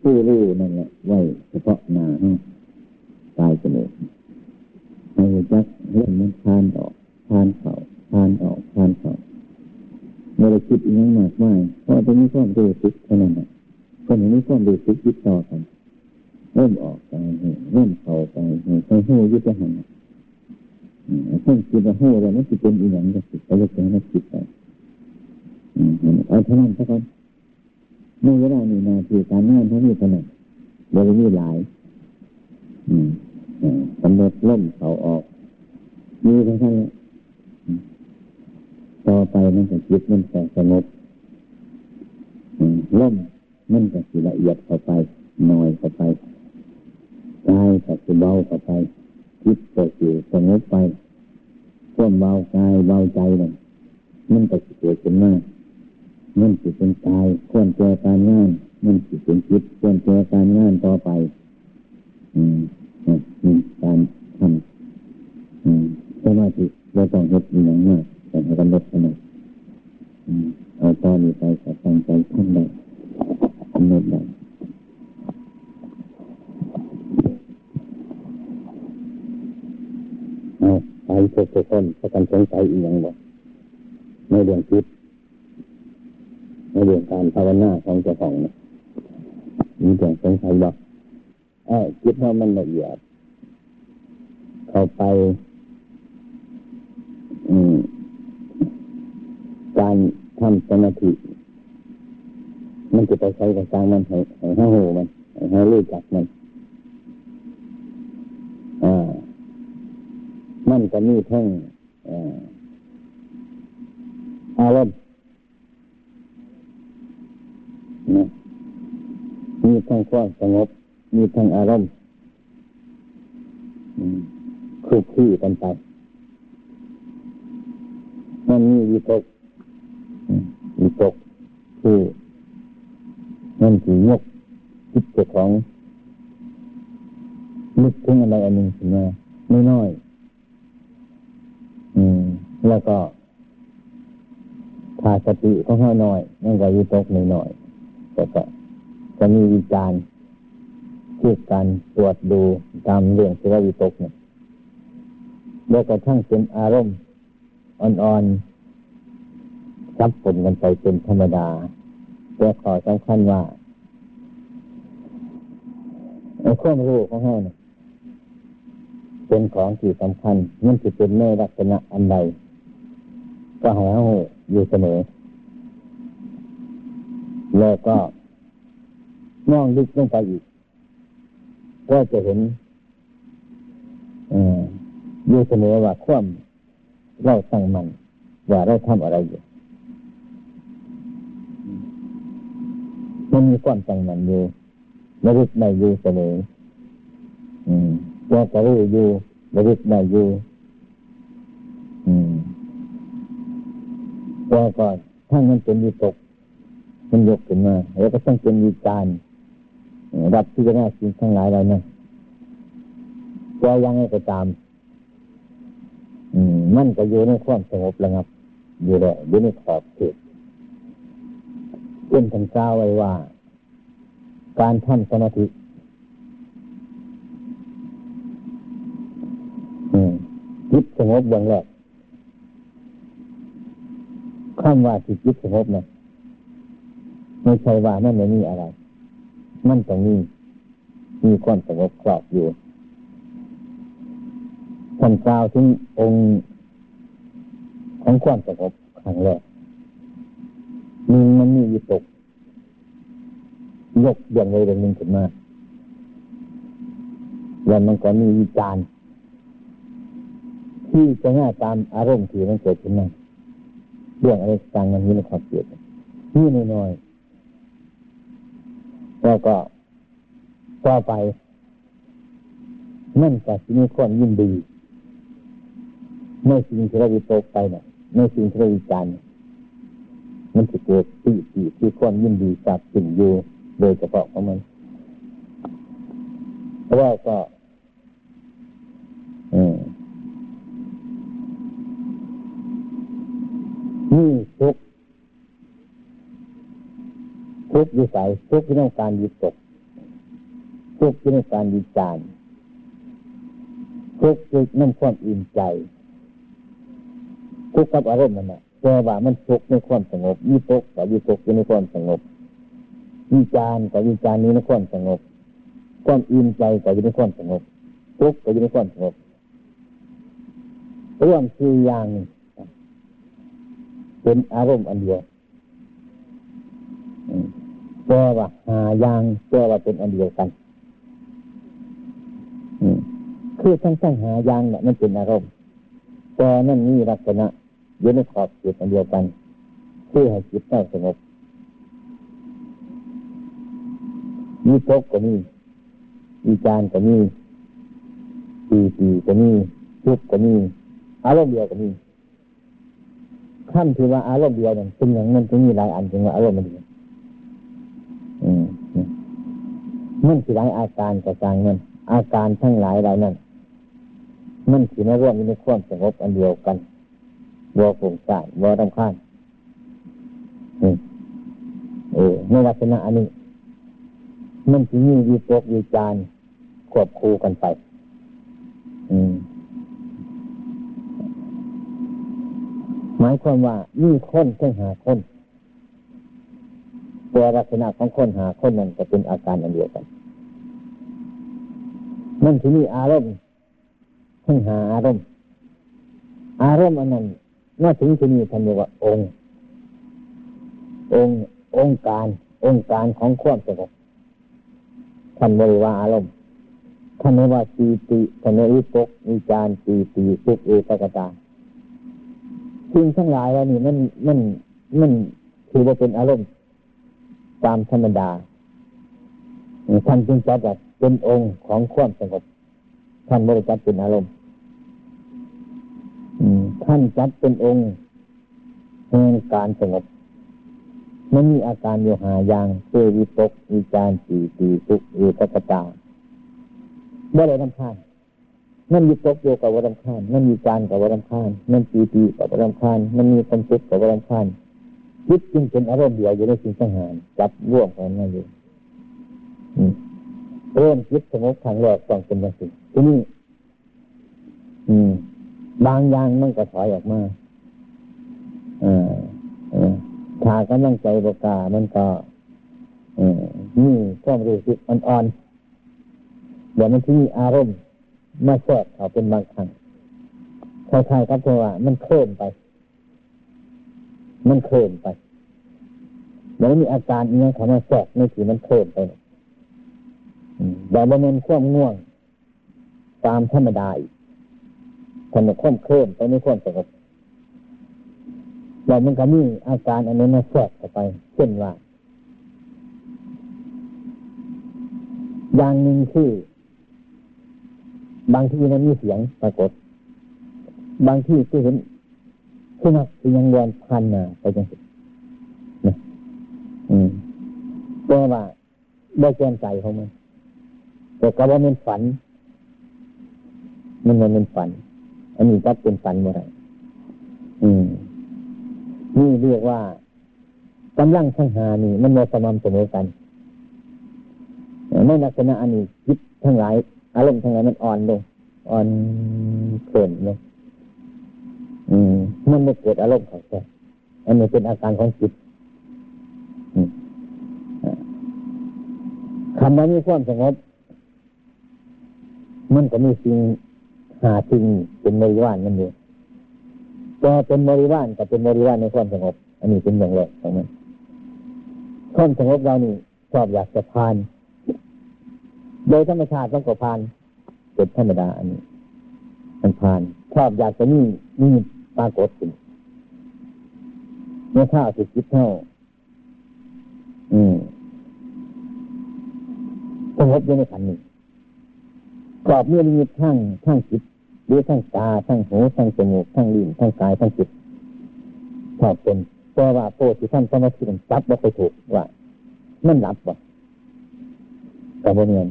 ผู้รู้นั่นแหละไว้เฉพาะหน้าตายจมูกให้จักเรื่องมันทานออกทานเข่าทานออกทานเข่าเมื่อเราคิดอีกอย่างมากมายเพราะตรงนี้ก็รู้สึกเท่านั้นแหละคนอย่างนี้ก็รู้สึกคิดต่อกันเริ่มออกไปเริ่มเข้าไปไปหูยุติหัน เพิ่งคิดว่าหูแล้วมันจะเป็นอีกอย่างก็คิดไปแล้วก็คิดไปเอาเท่านั้นเท่านั้นในเวลานี้นาทีการงานเท่านี้เท่านั้นบริมีหลายกำหนดล่มเขาออกมีเท่านั้นต่อไปมันจะจิตมันจะสงบล่มมันจะละเอียดเข้าไปหน่อยเข้าไปกายจะเบาเข้าไป จิตก็จะสงบไปควมเบากายเบาใจนั่นมันจะเกิดขึ้นมามันจิตเป็นกายควรเจอการงานมันจิตเป็นจิตควรเจอการงานต่อไป อืมนี่การทำอืมสมาธิเราต้องเห็ดอย่างมากแต่ให้กำหนดขนาดเอาตอนนี้ไปกับตั้งใจทำได้กำหนดได้ เอาไปทุกคนประกันสงสัยอีกอย่างบ่ในเรื่องจิตในเรื่องการภาวนาของเจ้าของมีเรื่องสงสัยบ่เออคิดว่ามันละเอียด เข้าไป อืม การทำสมาธิมันจะไปใช้กับการมันให้ให้หูมันให้รู้จักมัน อ่า มันก็มีทั้งอารมณ์นะมีทั้งความสงบ มีทั้งอารมณ์คุกคีกันไป มันมีวิตกวิตกคือมันถือยกจิตเจ้าของนึกถึงอะไรอันหนึ่งขึ้นมาไม่น้อย แล้วก็ขาดสติของเขาหน่อยนั่นก็วิตกหน่อยแต่ก็จะมีวิจารณ์คือการตรวจดูตามเรื่องที่ว่าวิตกเนี่ยแล้วก็ทั้งเป็นอารมณ์อ่อนๆซับผลกันไปเป็นธรรมดาแต่ขอสำคัญว่าความรู้ของเราเนี่ยเป็นของที่สำคัญมันจะเป็นในลักษณะอันใด ก็หาหูอยู่เสมอ แล้วก็มองลึกลงไปอีก ก็จะเห็นอยู่เสมอว่าความเราตั้งมันว่าเราทำอะไรอยู่มันมีความตั้งมันอยู่ระลึกในอยู่เสมออืมตัวกระรู้อยู่ระลึกในอยู่ ตัวก่อนถ้ามันเป็นวิตก มันยกขึ้นมาแล้วก็ต้องเป็นวิจารรับที่จะน่าสิ่งทั้งหลายเราเนี่ยตัวยังไงก็ตาม อืม มันก็อยู่ในความสงบระงับ อยู่แล้วอยู่ในขอบเขตเช่นท่านกล่าไว้ว่า การทำสมาธิจิตสงบอย่างแรก คำว่าที่จิตสงบนะไม่ใช่ว่ามันไม่มีอะไร มันต้องมีมีความสงบครอบอยู่ท่านกล่าวถึงองค์ของความสงบครั้งแรกมีมันมีวิตกยกเรื่องใดเรื่องหนึ่งขึ้นมาแล้วมันก็มีวิจารณ์ที่จะง่ายตามอารมณ์ที่มันเกิดขึ้นมา เรื่องอะไรต่างมันมีในความเกิดนี่น้อยๆแล้วก็ต่อไปนั่นก็จะมีความยินดีในสิ่งที่เราวิตกไปเนี่ยในสิ่งที่เราวิจารณ์มันจะเกิดปีติที่ความยินดีจากสิ่งอยู่โดยเฉพาะของมันเพราะว่าก็นี่ทุก ทุกวิสัยทุกที่ต้องการยึดตกทุกข์ในการวิจารทุกข์คือนั่นความอิ่มใจทุกข์กับอารมณ์นั่นแหละแต่ว่ามันทุกข์ในความสงบวิตกกับวิตกอยู่ในความสงบวิจารณ์กับวิจารนี้ในความสงบ ความอิ่มใจกับอยู่ในความสงบทุกข์กับอยู่ในความสงบร่วมคืออย่างเป็นอารมณ์อันเดียว แปลว่าหายางแปลว่าเป็นอันเดียวกันคือทั้งทั้งหายางเนี่ยมันเป็นอารมณ์แต่นั่นมีลักษณะอยู่ในขอบเขตอันเดียวกันเพื่อให้จิตได้สงบมีตกก็มีมีจานก็มีปีปีก็มีทุกก็มีอารมณ์เดียวก็มีขั้นที่ว่าอารมณ์เดียวนั่นเป็นอย่างนั้นจะมีหลายอันจึงว่าอารมณ์มันเดียว มันสิหลายอาการกระจางเงินอาการทั้งหลายเหล่านั้นมันสิมาร่วมอยู่ในความสงบอันเดียวกันวัวผงสายวัวต้องข้านเออในลักษณะอันนี้ มันจะมีวิตกวิจารควบคู่กันไป อืมหมายความว่ามีคนเช่นหาคน ตัวลักษณะของคนหาคนนั้นจะเป็นอาการอันเดียวกัน มันที่มีอารมณ์เช่นหาอารมณ์ อารมณ์อันนั้นน่าถึงที่นี่ท่านเรียกว่า องค์ องค์องค์การ องค์การของความสงบท่านบริว่าอารมณ์ท่านเรียกว่าปีติท่านเรียกวิปกวิจารปีติสุขเอกกตาสิ่งทั้งหลายแล้วนี่มันมันมันถือว่าเป็นอารมณ์ ตามธรรมดาท่านจึงจัดเป็นองค์ของความสงบท่านบริจัดเป็นอารมณ์ท่านจัดเป็นองค์แห่งการสงบมันมีอาการอยู่หาอย่างเจวิตกวิจารสีตีสุขเอกตาเมื่อไรทำท่านมันมีตกโยกับวรำคานมันมีจานกับวรำคานมันปีตีกับวรำคานมันมีความสุขกับวรำคาน ยึดจึงเป็นอารมณ์เดียวอยู่ในสิ่งสังหารจับร่วมกันมาอยู่เริ่มคิดสงบทางแรกต้องเป็นอย่างสิ่ทีนี้บางอย่างมันก็ถอยออกมาอ่าถ้ากำลังใจบกามันก็นี่ความรู้สึกอ่อนๆเดี๋ยวมันที่มีอารมณ์มาแทรกเขาเป็นบางครั้งคล้ายๆกับว่ามันเคลื่อนไป มันเคลื่อนไปแล้วมีอาการนี้เขามาแทรกในที่มันเคลื่อนไปแต่บางมันควบง่วง ตามธรรมดาอีกคนมันควบเคลื่อนไปไม่ควบสงบแล้วมันก็มีอาการอันนี้มาแทรกเข้าไป เช่นว่า อย่างหนึ่งคือบางที่มันมีเสียงปรากฏ บางที่ก็เห็น สุนัขที่ยังวนพันมาไปจังสินะอืมแปลว่าได้แกนใจของมัน แต่ก็ว่ามันฝัน มันมันเป็นฝัน อันนี้ก็เป็นฝันเมื่อไรอืม นี่เรียกว่ากำลังทั้งหานี่ มันมาสม่ำเสมอกันในลักษณะอันนี้คิดทั้งหลายอารมณ์ทางไหนมันอ่อนลงอ่อนเขินลงอืม มันไม่เกิดอารมณ์ของแท้อันนี้เป็นอาการของจิตคำว่ามีความสงบ มันก็มีสิ่งหาสิ่งเป็นบริวารนั่นเองก็เป็นบริวารกับเป็นบริวารในความสงบ อันนี้เป็นอย่างแรกของมันความสงบเรานี่ชอบอยากจะพาน โดยธรรมชาติต้องกผ่านเป็นธรรมดาอันนี้มันผ่าน ชอบอยากจะนี่นี่ ปรากฏขึ้นเมื่อข้าสิคิดเท่า อืมสงบอยู่ในขันนี้กรอบเมื่อมีทั้งทั้งจิตหรือทั้งตาทั้งหูทั้งจมูกทั้งลิ้นทั้งกายทั้งจิตชอบเป็นแต่ว่าโพธิท่านสมาธิมันจับว่าไปถูกว่ามันหลับว่ะกระบวนการ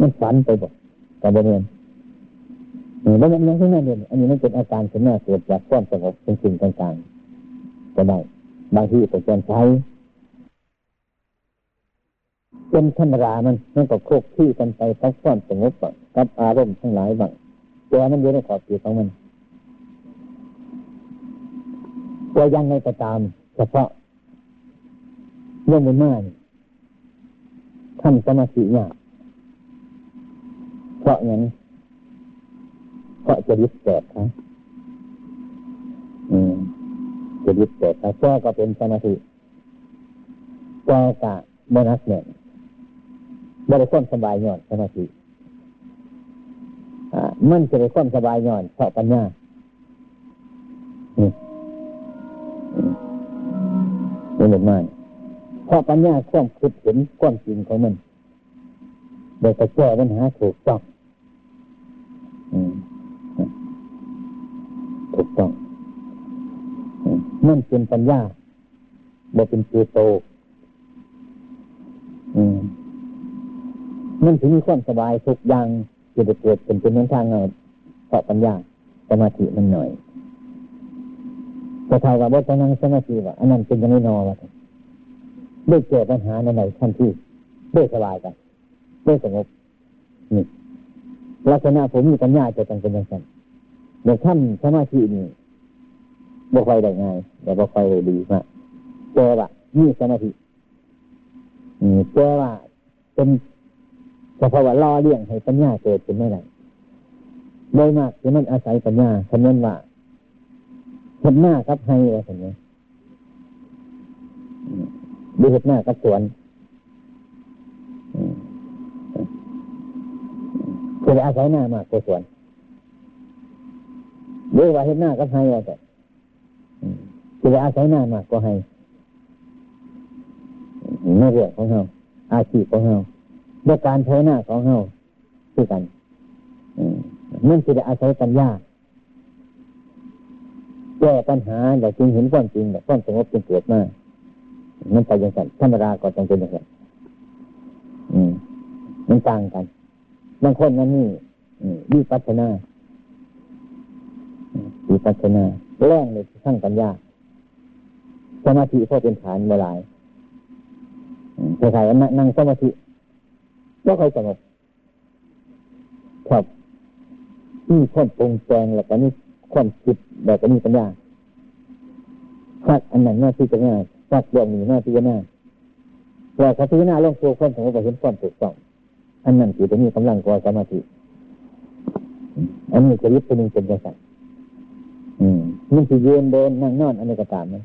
มันฝันไปบ่กับบริเวณแล้วมันยังที่นั่นเนี่ยอันนี้มันเป็นอาการขึ้นหน้าเกิดจากความสงบเป็นสิ่งต่างๆก็ได้บางทีเป็นการใช้เป็นธรรมดามันมันก็โคกที่กันไปกับความสงบกับอารมณ์ทั้งหลายบ้างแต่มันอยู่ในขอบเขตของมันตัวยังไงก็ตามเฉพาะเรื่องมันมากทำสมาธิยากเพราะงั้นเพราะจะยึดแปดครับอืมจะยึดแปดครับก้ก็เป็นสมาธิก้กะโบนัสเนี่ยบริความสบายย่อนสมาธิอ่ามันจะได้ความสบายย่อนเพราะปัญญานี่นี่เหมือนมันเพราะปัญญาความคิดเห็นความจริงของมันโดยไปแก้ปัญหาถูกต้อง ถูกต้องนั่นเป็นปัญญาบ่เป็นเจโตมันถึงมีความสบายทุกอย่างจะเกิดเป็นเป็นทางเงาเพราะปัญญาสมาธิมันหน่อยแต่ถ้าว่าบ่ต้องนั่งสมาธิว่าอันนั้นเป็นยังไม่นอว่าได้เกิดปัญหาในไหนทันที่ได้สบายกันได้สงบนี่ลักษณะผมมีปัญญาจะต้องเป็นอย่างนั้น เดี๋ยวท่านสมาธินี่บ่ค่อยได้ง่ายแต่บ่ค่อยดีมากแต่ว่ามีสมาธิแต่ว่าเป็นเฉพาะว่าล่อเลี้ยงให้ปัญญาเกิดขึ้นไม่ได้โดยมากที่มันอาศัยปัญญาคำนั้นว่าเห็นหน้ากับให้อะไรแบบนี้ดูเห็นหน้ากับสวนคืออาศัยหน้ามากกว่าสวน หรือว่าเห็นหน้ากับให้อะไรคืออาศัยหน้ามากกว่าให้ในเรื่องของเราอาชีพของเราด้วยการใช้หน้าของเราคือกันมันจะอาศัยปัญญาแก้ปัญหาอยาจริงเห็นความจริงแบบความสงบจนเกิดมามันไปอย่างนั้นธรรมดาก็ต้องเป็นอย่างนั้นมันต่างกันบางคนนั้นนี่วิปัสนา วิปัสนาแรงเลยทั้งปัญญาสมาธิพอเป็นฐานเมื่อไรใครๆนั่งสมาธิก็ค่อยสงบครับที่ความปรุงแต่งแล้วก็นี่ความคิดแบบก็มีปัญญาพักอันนั้นหน้าที่จะง่ายพักเรื่องนี้หน้าที่จะง่ายแต่เขาพิจารณาลงตัวความสงบเห็นความถูกต้องอันนั้นคือจะมีกำลังกว่าสมาธิอันนี้จะยึดเป็นหนึ่งเป็นกษัตริย์ มันจะยืนเดินนั่งนอนอันนี้ก็ตามนะ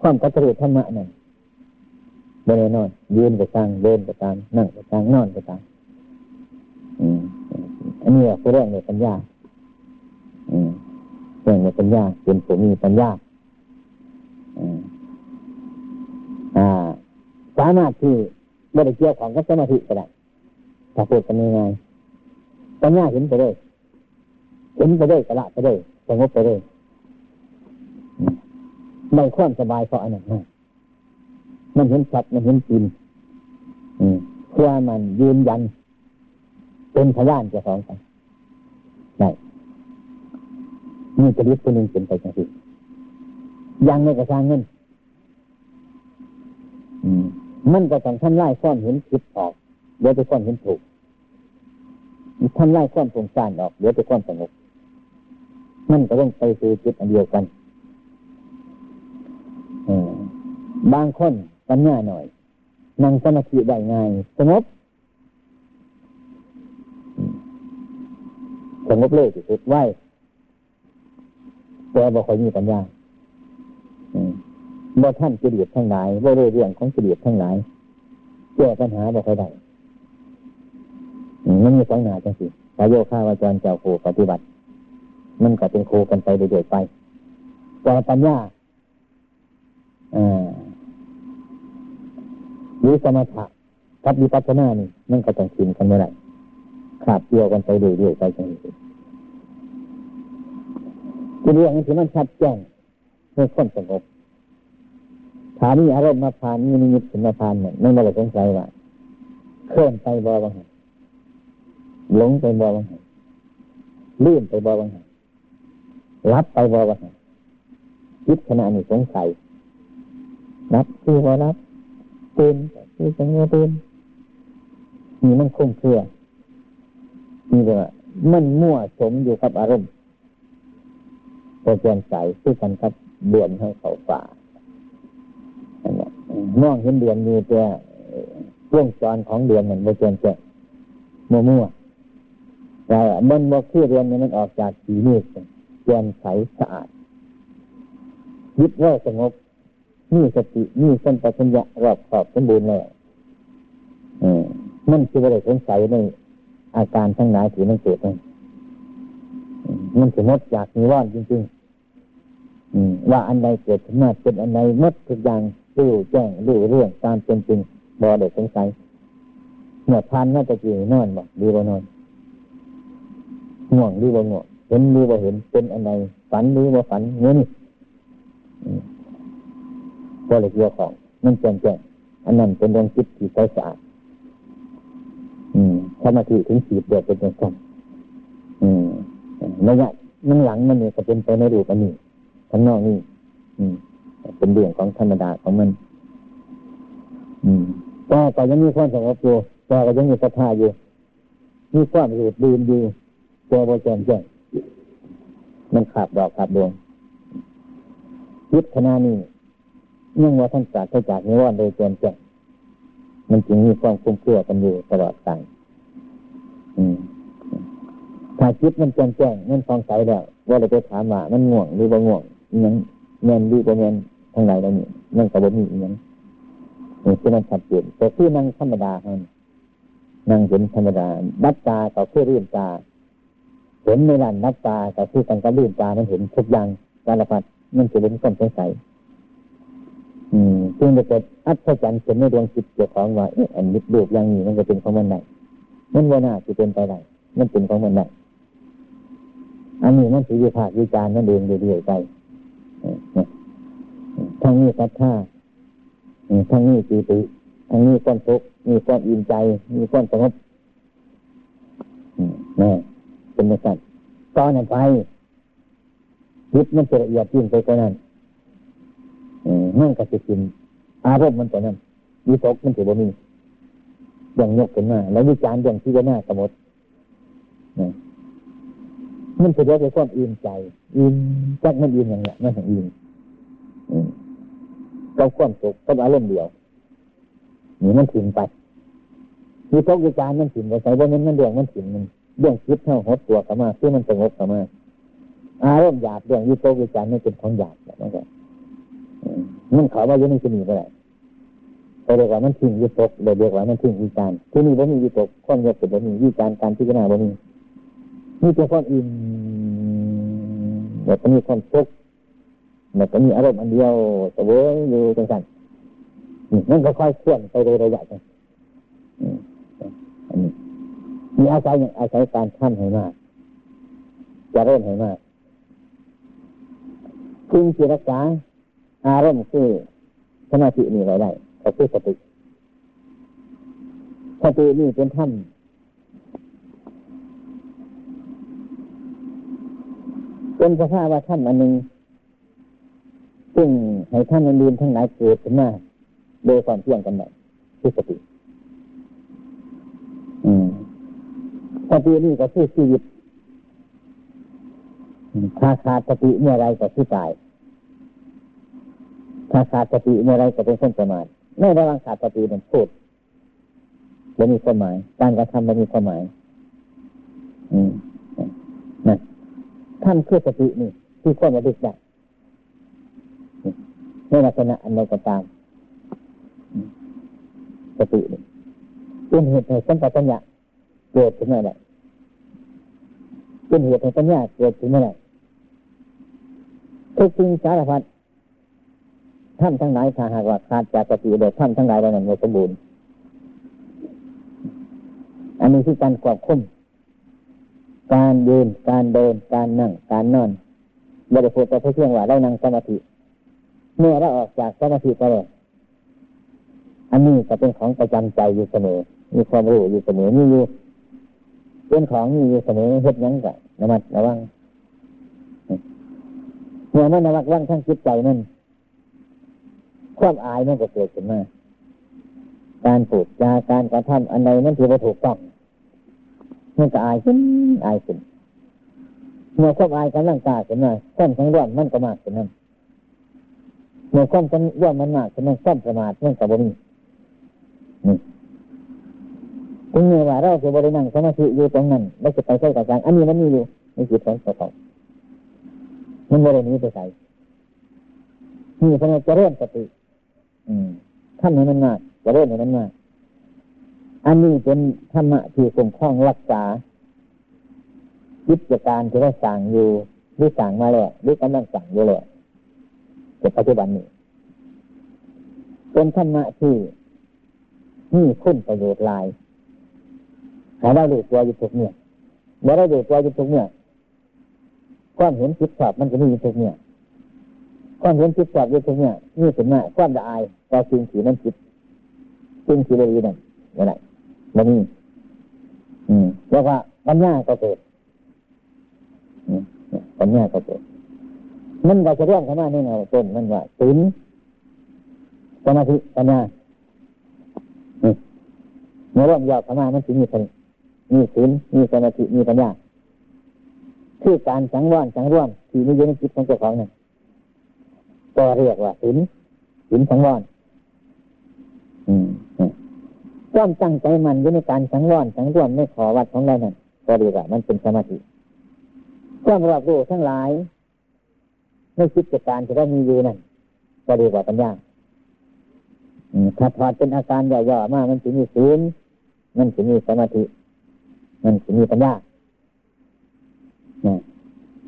ความกระตุ้นธรรมะนั่นไม่ได้นอนยืนก็ตามเดินก็ตามนั่งก็ตามนอนก็ตามอันนี้คือเรื่องในปัญญาเรื่องในปัญญาเป็นผู้มีปัญญาสามารถที่ไม่ได้เกี่ยวของกับสมาธิก็ได้ถ้าพูดกันยังไงปัญญาเห็นไปเลยเห็นไปเลยกระละไปเลย สงบไปเลยไม่ความสบายเพราะอันนั้นมันเห็นชัดมันเห็นจริงเพื่อมันยืนยัน เป็นพยานเจ้าของกันได้นี่จะยึดตัวหนึ่งเป็นไปจังสิยังไม่กระชางเงินมันก็ต้องทำลายความเห็นผิดออกเดี๋ยวจะความเห็นถูกทำลายความสงสารออกเดี๋ยวจะความสงบ มันก็ต้องไปสู่จุดอันเดียวกันบางคนปัญญาหน่อยนั่งสมาธิได้ง่ายสงบสงบเลยที่สุดไหวแต่บ่ค่อยมีปัญญาบ่ท่านกิเลสทั้งหลายบ่เรื่องของกิเลสทั้งหลายแก้ปัญหาบ่ค่อยได้มันมีสองหนาจังสิพระโยคาวาจรเจ้าโคปฏิบัติ มันก็เป็นโคกันไปเรื่อยๆไปแต่ปัญญาอ่าวิสมถะกับวิปัสสนานี่มันก็ต้องชินกันเมื่อไหร่ขาดเกี่ยวกันไปเรื่อยๆไปจังนี้ทีเรื่องที่มันชัดแจ้งเพื่อคนสงบถามีอารมณ์มาผ่านมีนิมิตถึงมาผ่านเนี่ยไม่มาเลยสงสัยว่าเคลื่อนไปบ่บางหงหลงไปบ่บางหงลื่นไปบ่บางหง รับไปบ่บาคิดขณะนี้สงสัยรับคือว่ารับตื่นคือสังเกตื่นมีมันคุ้มเครือมีเลยว่ามันมั่วสมอยู่กับอารมณ์ตัวแจนใสคือกันครับเดือนให้เขาฝ่ามองเห็นเดือนมีแตัววงจรของเดือนเหมือนโมเจนเจมั่วมั่วแต่มันโมคือเดือนนี้มันออกจากสีมืด แจนใสสะอาดยึดว่าสงบนี่สตินีสันปัญญารอบขอบสมบูรณ์แล้วมันคืออะไรสงสัยในอาการทั้งหลายที่มันเกิดมันถึงมดจากนิวรณ์จริงๆว่าอันใดเกิดขึ้นมาเป็นอันใดมดทุกอย่างรู้แจ้งรู้เรื่องตามเป็นจริงบอเด็กสงสัยเมื่อทานน่าจะกี่นอนบ่ดีบ่นอนง่วงดีบ่ง่วง เห็นดีบ่าเห็นเป็นอันใดฝันดีบ่าฝันเงี้ยนี่ก็เลยเกี่ยวของนั่นแจ้งแจ้งอันนั้นเป็นดวงจิตที่ใสสะอาดอืมสมาธิถึงสีเดือดเป็นจังซั่นอืมระยะนั่งหลังมันเนี่ยจะเป็นไปในรูปอันนี้ข้างนอกนี่อืมเป็นเรื่องของธรรมดาของมัน อืมแต่ก็ยังมีความสงบอยู่ก็ยังมีศรัทธาอยู่มีความรู้ดื่มอยู่ตัวบริจาคแจ้ง มันขาดดอกขาดดวงยึดขณะนี้ยังว่าท่านศาสตร์จากนิวรณ์โดยแจ้งแจ้งมันจึงมีความคุ้มเครือกันอยู่ตลอดกาลถ้าคิดมันแจ้งแจ้งมันฟองใสแล้วว่าเราไปถามว่ามันง่วงหรือว่าง่วงยังเงินดีกว่าเงินทั้งหลายแล้วนี่นั่นก็บ่มีอย่างนี้คือมันชัดเจนแต่คือนั่งธรรมดาครับนั่งเห็นธรรมดานับตาก็คือเรื่นตา เห็นในร้านนับตาก็คือกันก็รื่นตามันเห็นทุกอย่างสารพัดมันจะเป็นความสงสัยอืมจึงจะเกิดอัศจรรย์เป็นในดวงจิตเจ้าของว่าเอ๊ะอันนี้ดูอย่างนี้มันจะเป็นของมันไหนมันว่าน่าจะเป็นไปได้มันเป็นของมันไหนอันนี้มันถือวิพากวิจารณ์นั่นเองเรื่อยๆไปทั้งนี้ศรัทธาทั้งนี้ปีติทั้งนี้ความสุขมีความอิ่มใจ มีความสงบนี่ เป็นแบบตอนนั้นไปยึดมันจะละเอียดยิ่งไปกว่านั้นนั่นก็จะกินอารมณ์มันแต่นั้นวิตกมันถือว่ามีอย่างยกขึ้นมาแล้ววิจารณ์อย่างที่ว่าหน้าสมมติมันจะเรียกว่าความอิ่มใจอิ่มจักมันอิ่มอย่างเนี้ยมันถึงอิ่มกับความสุขกับอารมณ์เดียวนี่มันถิ่นไปมีตกวิจารมันถิ่นไปใส่ว่ามันมันเรื่องมันถิ่นมัน เรื่องคิดเท่าหดตัวเข้ามาที่มันสงบเข้ามาอารมณ์หยาบเรื่องวิตกวิจารมันเป็นของหยาบนั่นแหละมันเขาว่ายังไม่จะมีอะไรแต่เรียกว่ามันทิ้งวิตกเรียกว่ามันทิ้งวิจารที่นี่ว่ามีวิตกความเงียบเป็นว่ามีวิจารการพิจารณาว่ามีมีแต่ความอิ่มแล้วก็มีความสุขแล้วก็มีอารมณ์อันเดียวแต่เว้ยอยู่จังสันนั่นก็ค่อยเคลื่อนไปโดยระยะจัน มีอาศัยอย่างอาศัยการทำให้มากจะเริ่มให้มากจึงจิรักษาอารมณ์คือสมาธินี่ไว้ได้ก็คือสติสตินี่เป็นท่านเป็นสภาพว่าท่านอันหนึ่งซึ่งให้ท่านอันดีนทั้งหลายเกิดขึ้นมาโดยความเที่ยงกันหน่อยคือสติ สตินี่ก็คือชีวิตถ้าขาดสติเมื่อไรก็คือตายถ้าขาดสติเมื่อไรก็เป็นคนประมาทไม่ระวังขาดสติมันพูดไม่มีความหมาย การกระทำไม่มีความหมาย อืมนะท่านเคือสตินี่ที่ควรระลึกได้ในลักษณะอันใดก็ตามสติเป็นเหตุให้สัมปชัญญะ เกิดขึ้นเมื่อไรเป็นเหตุให้ปัญญาเกิดขึ้นเมื่อไรทุกสิ่งสารพัดท่านทั้งหลายถ้าหากว่าขาดจากสติโดยท่านทั้งหลายเหล่านั้นไม่สมบูรณ์ อันนี้คือการควบคุมการยืน การเดิน การนั่ง การนอนบริพูดแต่เพียงว่าเรานั่งสมาธิ เมื่อเราออกจากสมาธิไปเลยอันนี้จะเป็นของประจำใจอยู่เสมอ มีความรู้อยู่เสมอมีอยู่ เป็นของมีอยู่เสมอเฮ็ดยังกะระมัดระวังเมื่อมันระมัดระวังทั้งจิตใจนั่นความอายมันก็เกิดขึ้นมาการพูดจาการกระทำอันใดมันถือว่าถูกต้องมันก็อายขึ้นอายขึ้นเมื่อความอายกำลังกาขึ้นมาความทั้งร่วมมันก็มากขึ้นนั่นเมื่อความทั้งร่วมมันมากขึ้นนั่นความประมาทมันก็บ่มีนี่ ถึงแม้ว่าเราจะบริณังสมาธิอยู่ตรงนั้นไม่จะไปใช้กับการอันนี้มันมีอยู่ในจิตของเรามันบริณนี้ไปใส่นี่เพราะจะเริ่มสติ อืมทำให้มันมากจะเริ่มให้มันมากอันนี้เป็นธรรมะที่คงคล้องรักษากิจการที่เราสั่งอยู่หรือสั่งมาแล้วหรือกำลังสั่งอยู่แล้วในปัจจุบันนี้เป็นธรรมะที่นี่คุณประโยชน์ลาย หาได้ดูตัวอยู่ทุกเนี่ยเมื่อได้ดูตัวอยู่ทุกเนี่ยความเห็นผิดชอบมันจะมีอยู่ทุกเนี่ยความเห็นผิดชอบอยู่ทุกเนี่ยนี่ถึงหน้าความละอายต่อสิ่งที่มันผิดสิ่งที่เลยนั่นอะไรมันนี่อืมแล้วว่าปัญญาก็เกิดปัญญาก็เกิดมันก็จะเรื่องขนาดนี้ไงต้นมันว่าศีลสมาธิปัญญาเมื่อเริ่มยาวขนาดมันจะมีสติ มีศีลมีสมาธิมีปัญญาคือการสังวรสังร่วมที่มีอยู่ในจิตของเจ้าของนั่นก็เรียกว่าศีลศีลสังวรอืมความตั้งใจมันอยู่ในการสังวรสังร่วมในขอวัดของเรานั่นก็เรียกว่ามันเป็นสมาธิความรับรู้ทั้งหลายในกิจการที่เรามีอยู่นั่นก็เรียกว่าปัญญาถ้าถอดเป็นอาการย่อๆมากมันจะมีศีลมันจะมีสมาธิ มันจะมีปัญญา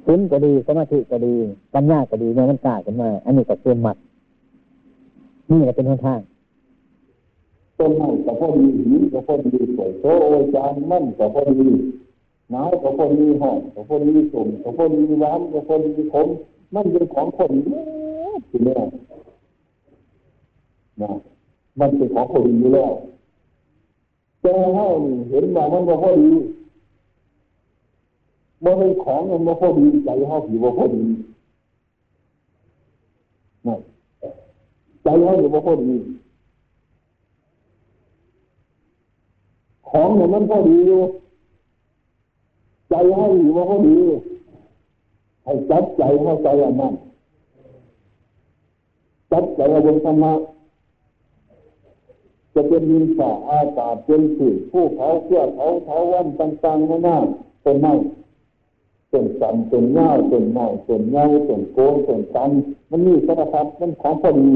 ศีลก็ดีสมาธิก็ดี ปัญญาก็ดีเนี่ยมันกล้าขึ้นมา อันนี้ก็คือหมัดนี่ก็เป็นหนทางต้นไม้ก็พอดีหินก็พอดีสวยโตโอจานมั่นก็พอดีหนาวก็พอดีห้องก็พอดีสมก็พอดีหวานก็พอดีขมมันเป็นของคนทีนี้นะมันเป็นของคนอยู่แล้ว แต่ให้เห็นว่ามันบ่พอดีมันเป็นของมันบ่พอดีใจเขาผีบ่พอดีใจเขาอยู่บ่พอดีของเนี่ยมันพอดีอยู่ใจให้อยู่ว่าพอดีให้จับใจเข้าใจอันนั้นจับใจเอาบนธรรมะ จะเป็นดินฝ่าอากาศเป็นสื่อผู้เขาเพื่อเขาเขาวันต่างๆนั่นน่ะเป็นไม้เป็นสันเป็นเงาเป็นไม้เป็นเงาเป็นโกนเป็นสันมันมีสารพัดมันของพอดี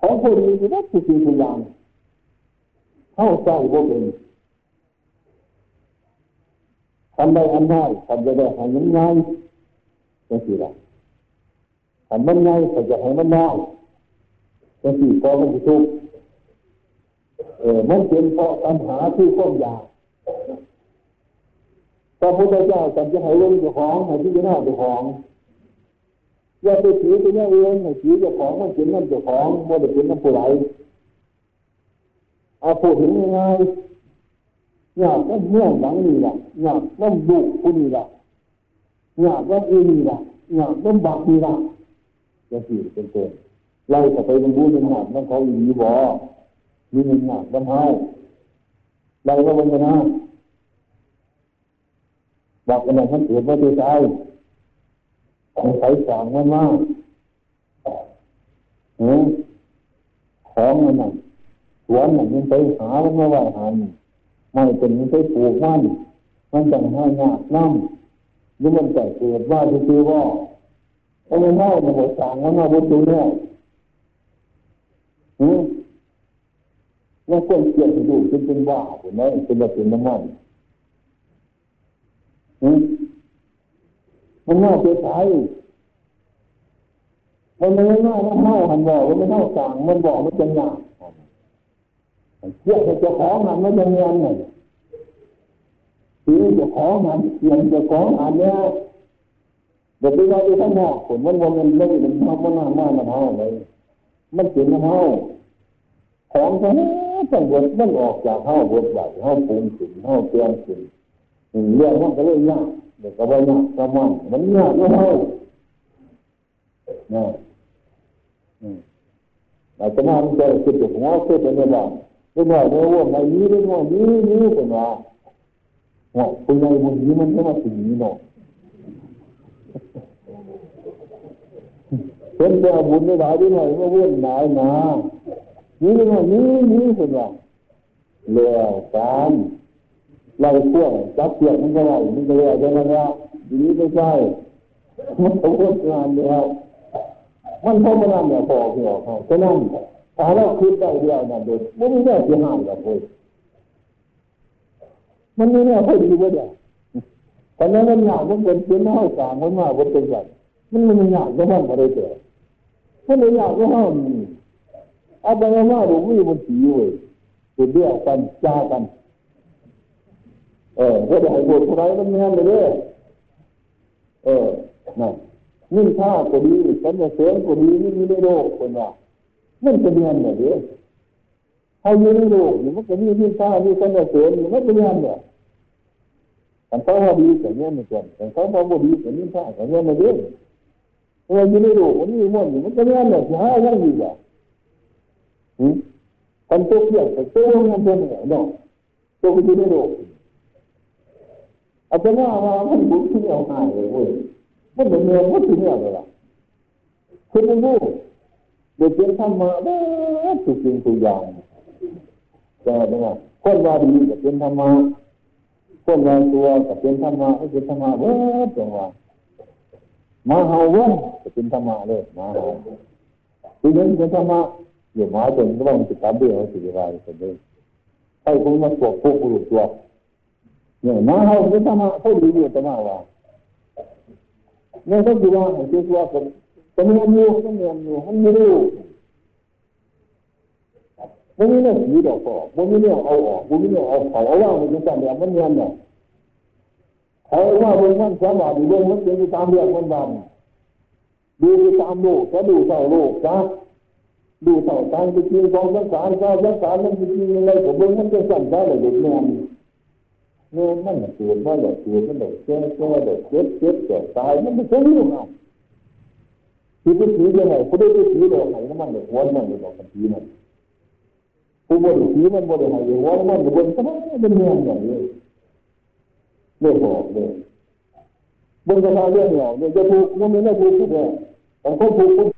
ของพอดีคือว่าทุกสิ่งทุกอย่างเข้าใจบ่เป็นทำได้อันง่ายทำจะได้ให้มันง่ายเป็นสิละทำมันง่ายทำจะให้มันง่ายเป็นสิก็มันจะทุก ออมันเป็นเพราะปัญหาที่ก้อมยาพระพุทธเจ้าจำจะให้ลงเจ้าของให้ที่จะน่าเจ้าของอย่าไปถือตัวนี้เองให้ถือเจ้าของมันเป็นนั่นเจ้าของมันจะเป็นนั่นผู้ใดเอาพูดถึงยัง่ายอยากว่าเมื่อหลังนี่แหละอยากว่าบุกคุณนี่แหละอยากว่าอีนี่แหละอยากว่าบักนี่แหละจะสี่เป็นตัวไล่ก็ไปบรรลุในหนักมันเขาอยู่บ่ มีหนึ่งหนักบรรเทาไล่ก็บรรณาบอกกันเลยท่านเกิดว่าตัวใจของใส่สางมันมากเนอของมันนั่นสวนมันยังไปหามันมาไหวหันไม่เป็นมันไปปลูกมันมันจะให้ยากน้ำหรือมันจะเกิดว่าที่คือว่าเพราะมันเน่ามันหัวสางมันเน่าบนตัวเนี่ย อืมแล้วคนเกลียดดูจนเป็นว่าเห็นไหมเป็นแบบเป็นน้ำมันอืมมันเน่าเสียใจมันไม่เน่ามันเน่าหันบอกมันไม่เน่าสางมันบอกมันจะหยาบเกี่ยวกับเจ้าของมันไม่ยังเงินเลยคือเจ้าของมันเกี่ยวเจ้าของอันเนี้ยเดี๋ยวไปเราไปข้างนอกผลมันวันมันไม่มันเทำมันหน้ามันเท่าเลยมันเปลี่ยนมันเท่าของทั้ง ทั้งหมดมันออกจากเท่าบทใหญ่เท่าปูนขึ้นเท่าเตียงขึ้นเรื่องมันก็เลยยากเดี๋ยวก็ว่ายากก็มันมันยากไม่เท่าเนี่ยอาจารย์มันจะคิดถึงหัวคิดเป็นยังไงเรื่องอะไรเรื่องว่าไม่ยีเรื่องว่ายียีเป็นว่าหัวคุณยายบุญยีมันจะมาถึงนี้เนาะเป็นแต่บุญไม่ได้ด้วยหน่อยว่าเว้นหนายนา ยีเรื่องว่ายียีเป็นว่าเลี้ยวการไล่พ่วงจับเสียงมันก็ไล่มันก็เลี้ยวจังนั้นว่าดีไม่ใช่มันต้องงานแล้วมันพอมานั่นเนี่ยพอเหี่ยวเขาฉะนั้นถ้าเราคิดได้เดียวนั่นเด็กมันไม่ได้ที่ห้ามเราเลยมันไม่ได้พอดีว่าเดียวตอนนั้นมันหยาบมันเป็นเป็นห้าสามมันมาเป็นเป็นแบบมันมันหยาบก็ห้องอะไรเดียวมันเลยหยาบก็ห้อง เอาไปว่าดูวิ่งมันสีเว้ยเป็นเดียวกันจ้ากัน เออก็ได้บทอะไรมันแน่นเลยเออนั่นนิ่งท่าก็ดีสัญญาเสริมก็ดีนี่มีในโลกคนว่ามันเป็นยันเนี่ยเด้เขาอยู่ในโลกนี่มันก็มีนิ่งท่ามีสัญญาเสริมนี่มันเป็นยันเนี่ยแต่เขาว่าดีแต่เนี่ยมันเป็นแต่เขาบอกว่าดีแต่นิ่งท่าแต่เนี่ยมันเด้เอออยู่ในโลกมันมีมันมันเป็นยันเนี่ยหายังดีอะอืม คนตัวเพียนแต่ตัวมันเป็นเนี่อยเนาะตัวก็อยู่ในโลกอาจจะว่าว่ามันบุญที่เอาหายเลยเว้ยมันเป็นเมืองมันถึงเนี่ยเลยล่ะคุณไม่รู้เด็กเรียนธรรมะเด้อทุกสิ่งทุกอย่างแต่ว่าคนว่าดีก็เป็นธรรมะคนว่าตัวก็เป็นธรรมะก็เป็นธรรมะเว้ยจังหว่ามาเฮาเว้ยก็เป็นธรรมะเลยมาเฮาคือนั้นเป็นธรรมะ อยู่มาจนก็ต้องติดตามเรื่องสิ่งใดสิ่งใดให้คุณมาปกป้องผู้ตัวเนี่ยมาเฮาเป็นธรรมะผู้ดีอยู่ธรรมะว่าเนี่ยเขาคิดว่าคิดว่าผมจะมีอันอยู่ก็มีอันอยู่มันไม่รู้มันไม่ได้สีดอกก็มันไม่ได้เอาออกมันไม่ได้เอาเขาเอาว่ามันจะทำแบบมันเงียบเนี่ยเขาว่ามันมันสามารถดูมันเป็นตามเรื่องมันดำดูตามโลกก็ดูเท่าโลกนะ ดูเท่าทางไปกินของสังสารก็สังสารมันจะกินอะไรผมเองมันจะสั่นได้เลยเด็กแม่เงินมันเกิดมาเลยเกิดมันเลยแก่แก่เลยเจ็บเจ็บแก่ตายมันไม่ใช่เรื่องเอาคือไปถือยังไงเขาได้ไปถือดอกไหนมันเลยหัวมันเลยดอกกันถือมันผู้บริถือมันบริหารหัวมันบนก็ไม่เป็นเรื่องอย่างนี้เรื่องบอกเลยบนกระทาเรื่องเงาเนี่ยจะถูกมันไม่ได้ถูกทุกอย่างบางคนถูกคน